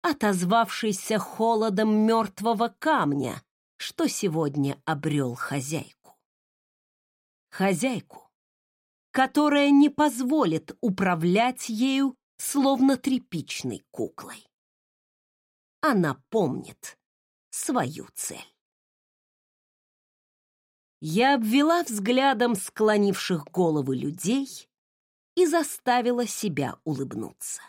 отозвавшийся холодом мертвого камня, что сегодня обрел хозяйку. Хозяйку, которая не позволит управлять ею словно тряпичной куклой. Она помнит свою цель. Я обвела взглядом склонивших головы людей и заставила себя улыбнуться.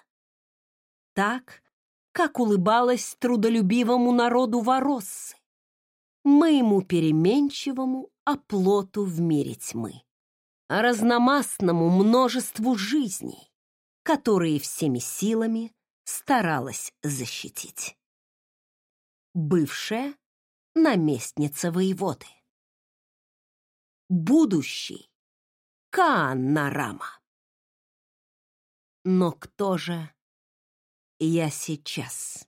Так, как улыбалась трудолюбивому народу Вороссы, моему переменчивому оплоту в мире тьмы, разномастному множеству жизней, которые всеми силами старалась защитить. Бывшая наместница воеводы. Будущий Каанна Рама. Но кто же я сейчас?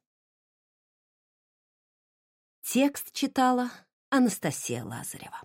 Текст читала Анастасия Лазарева.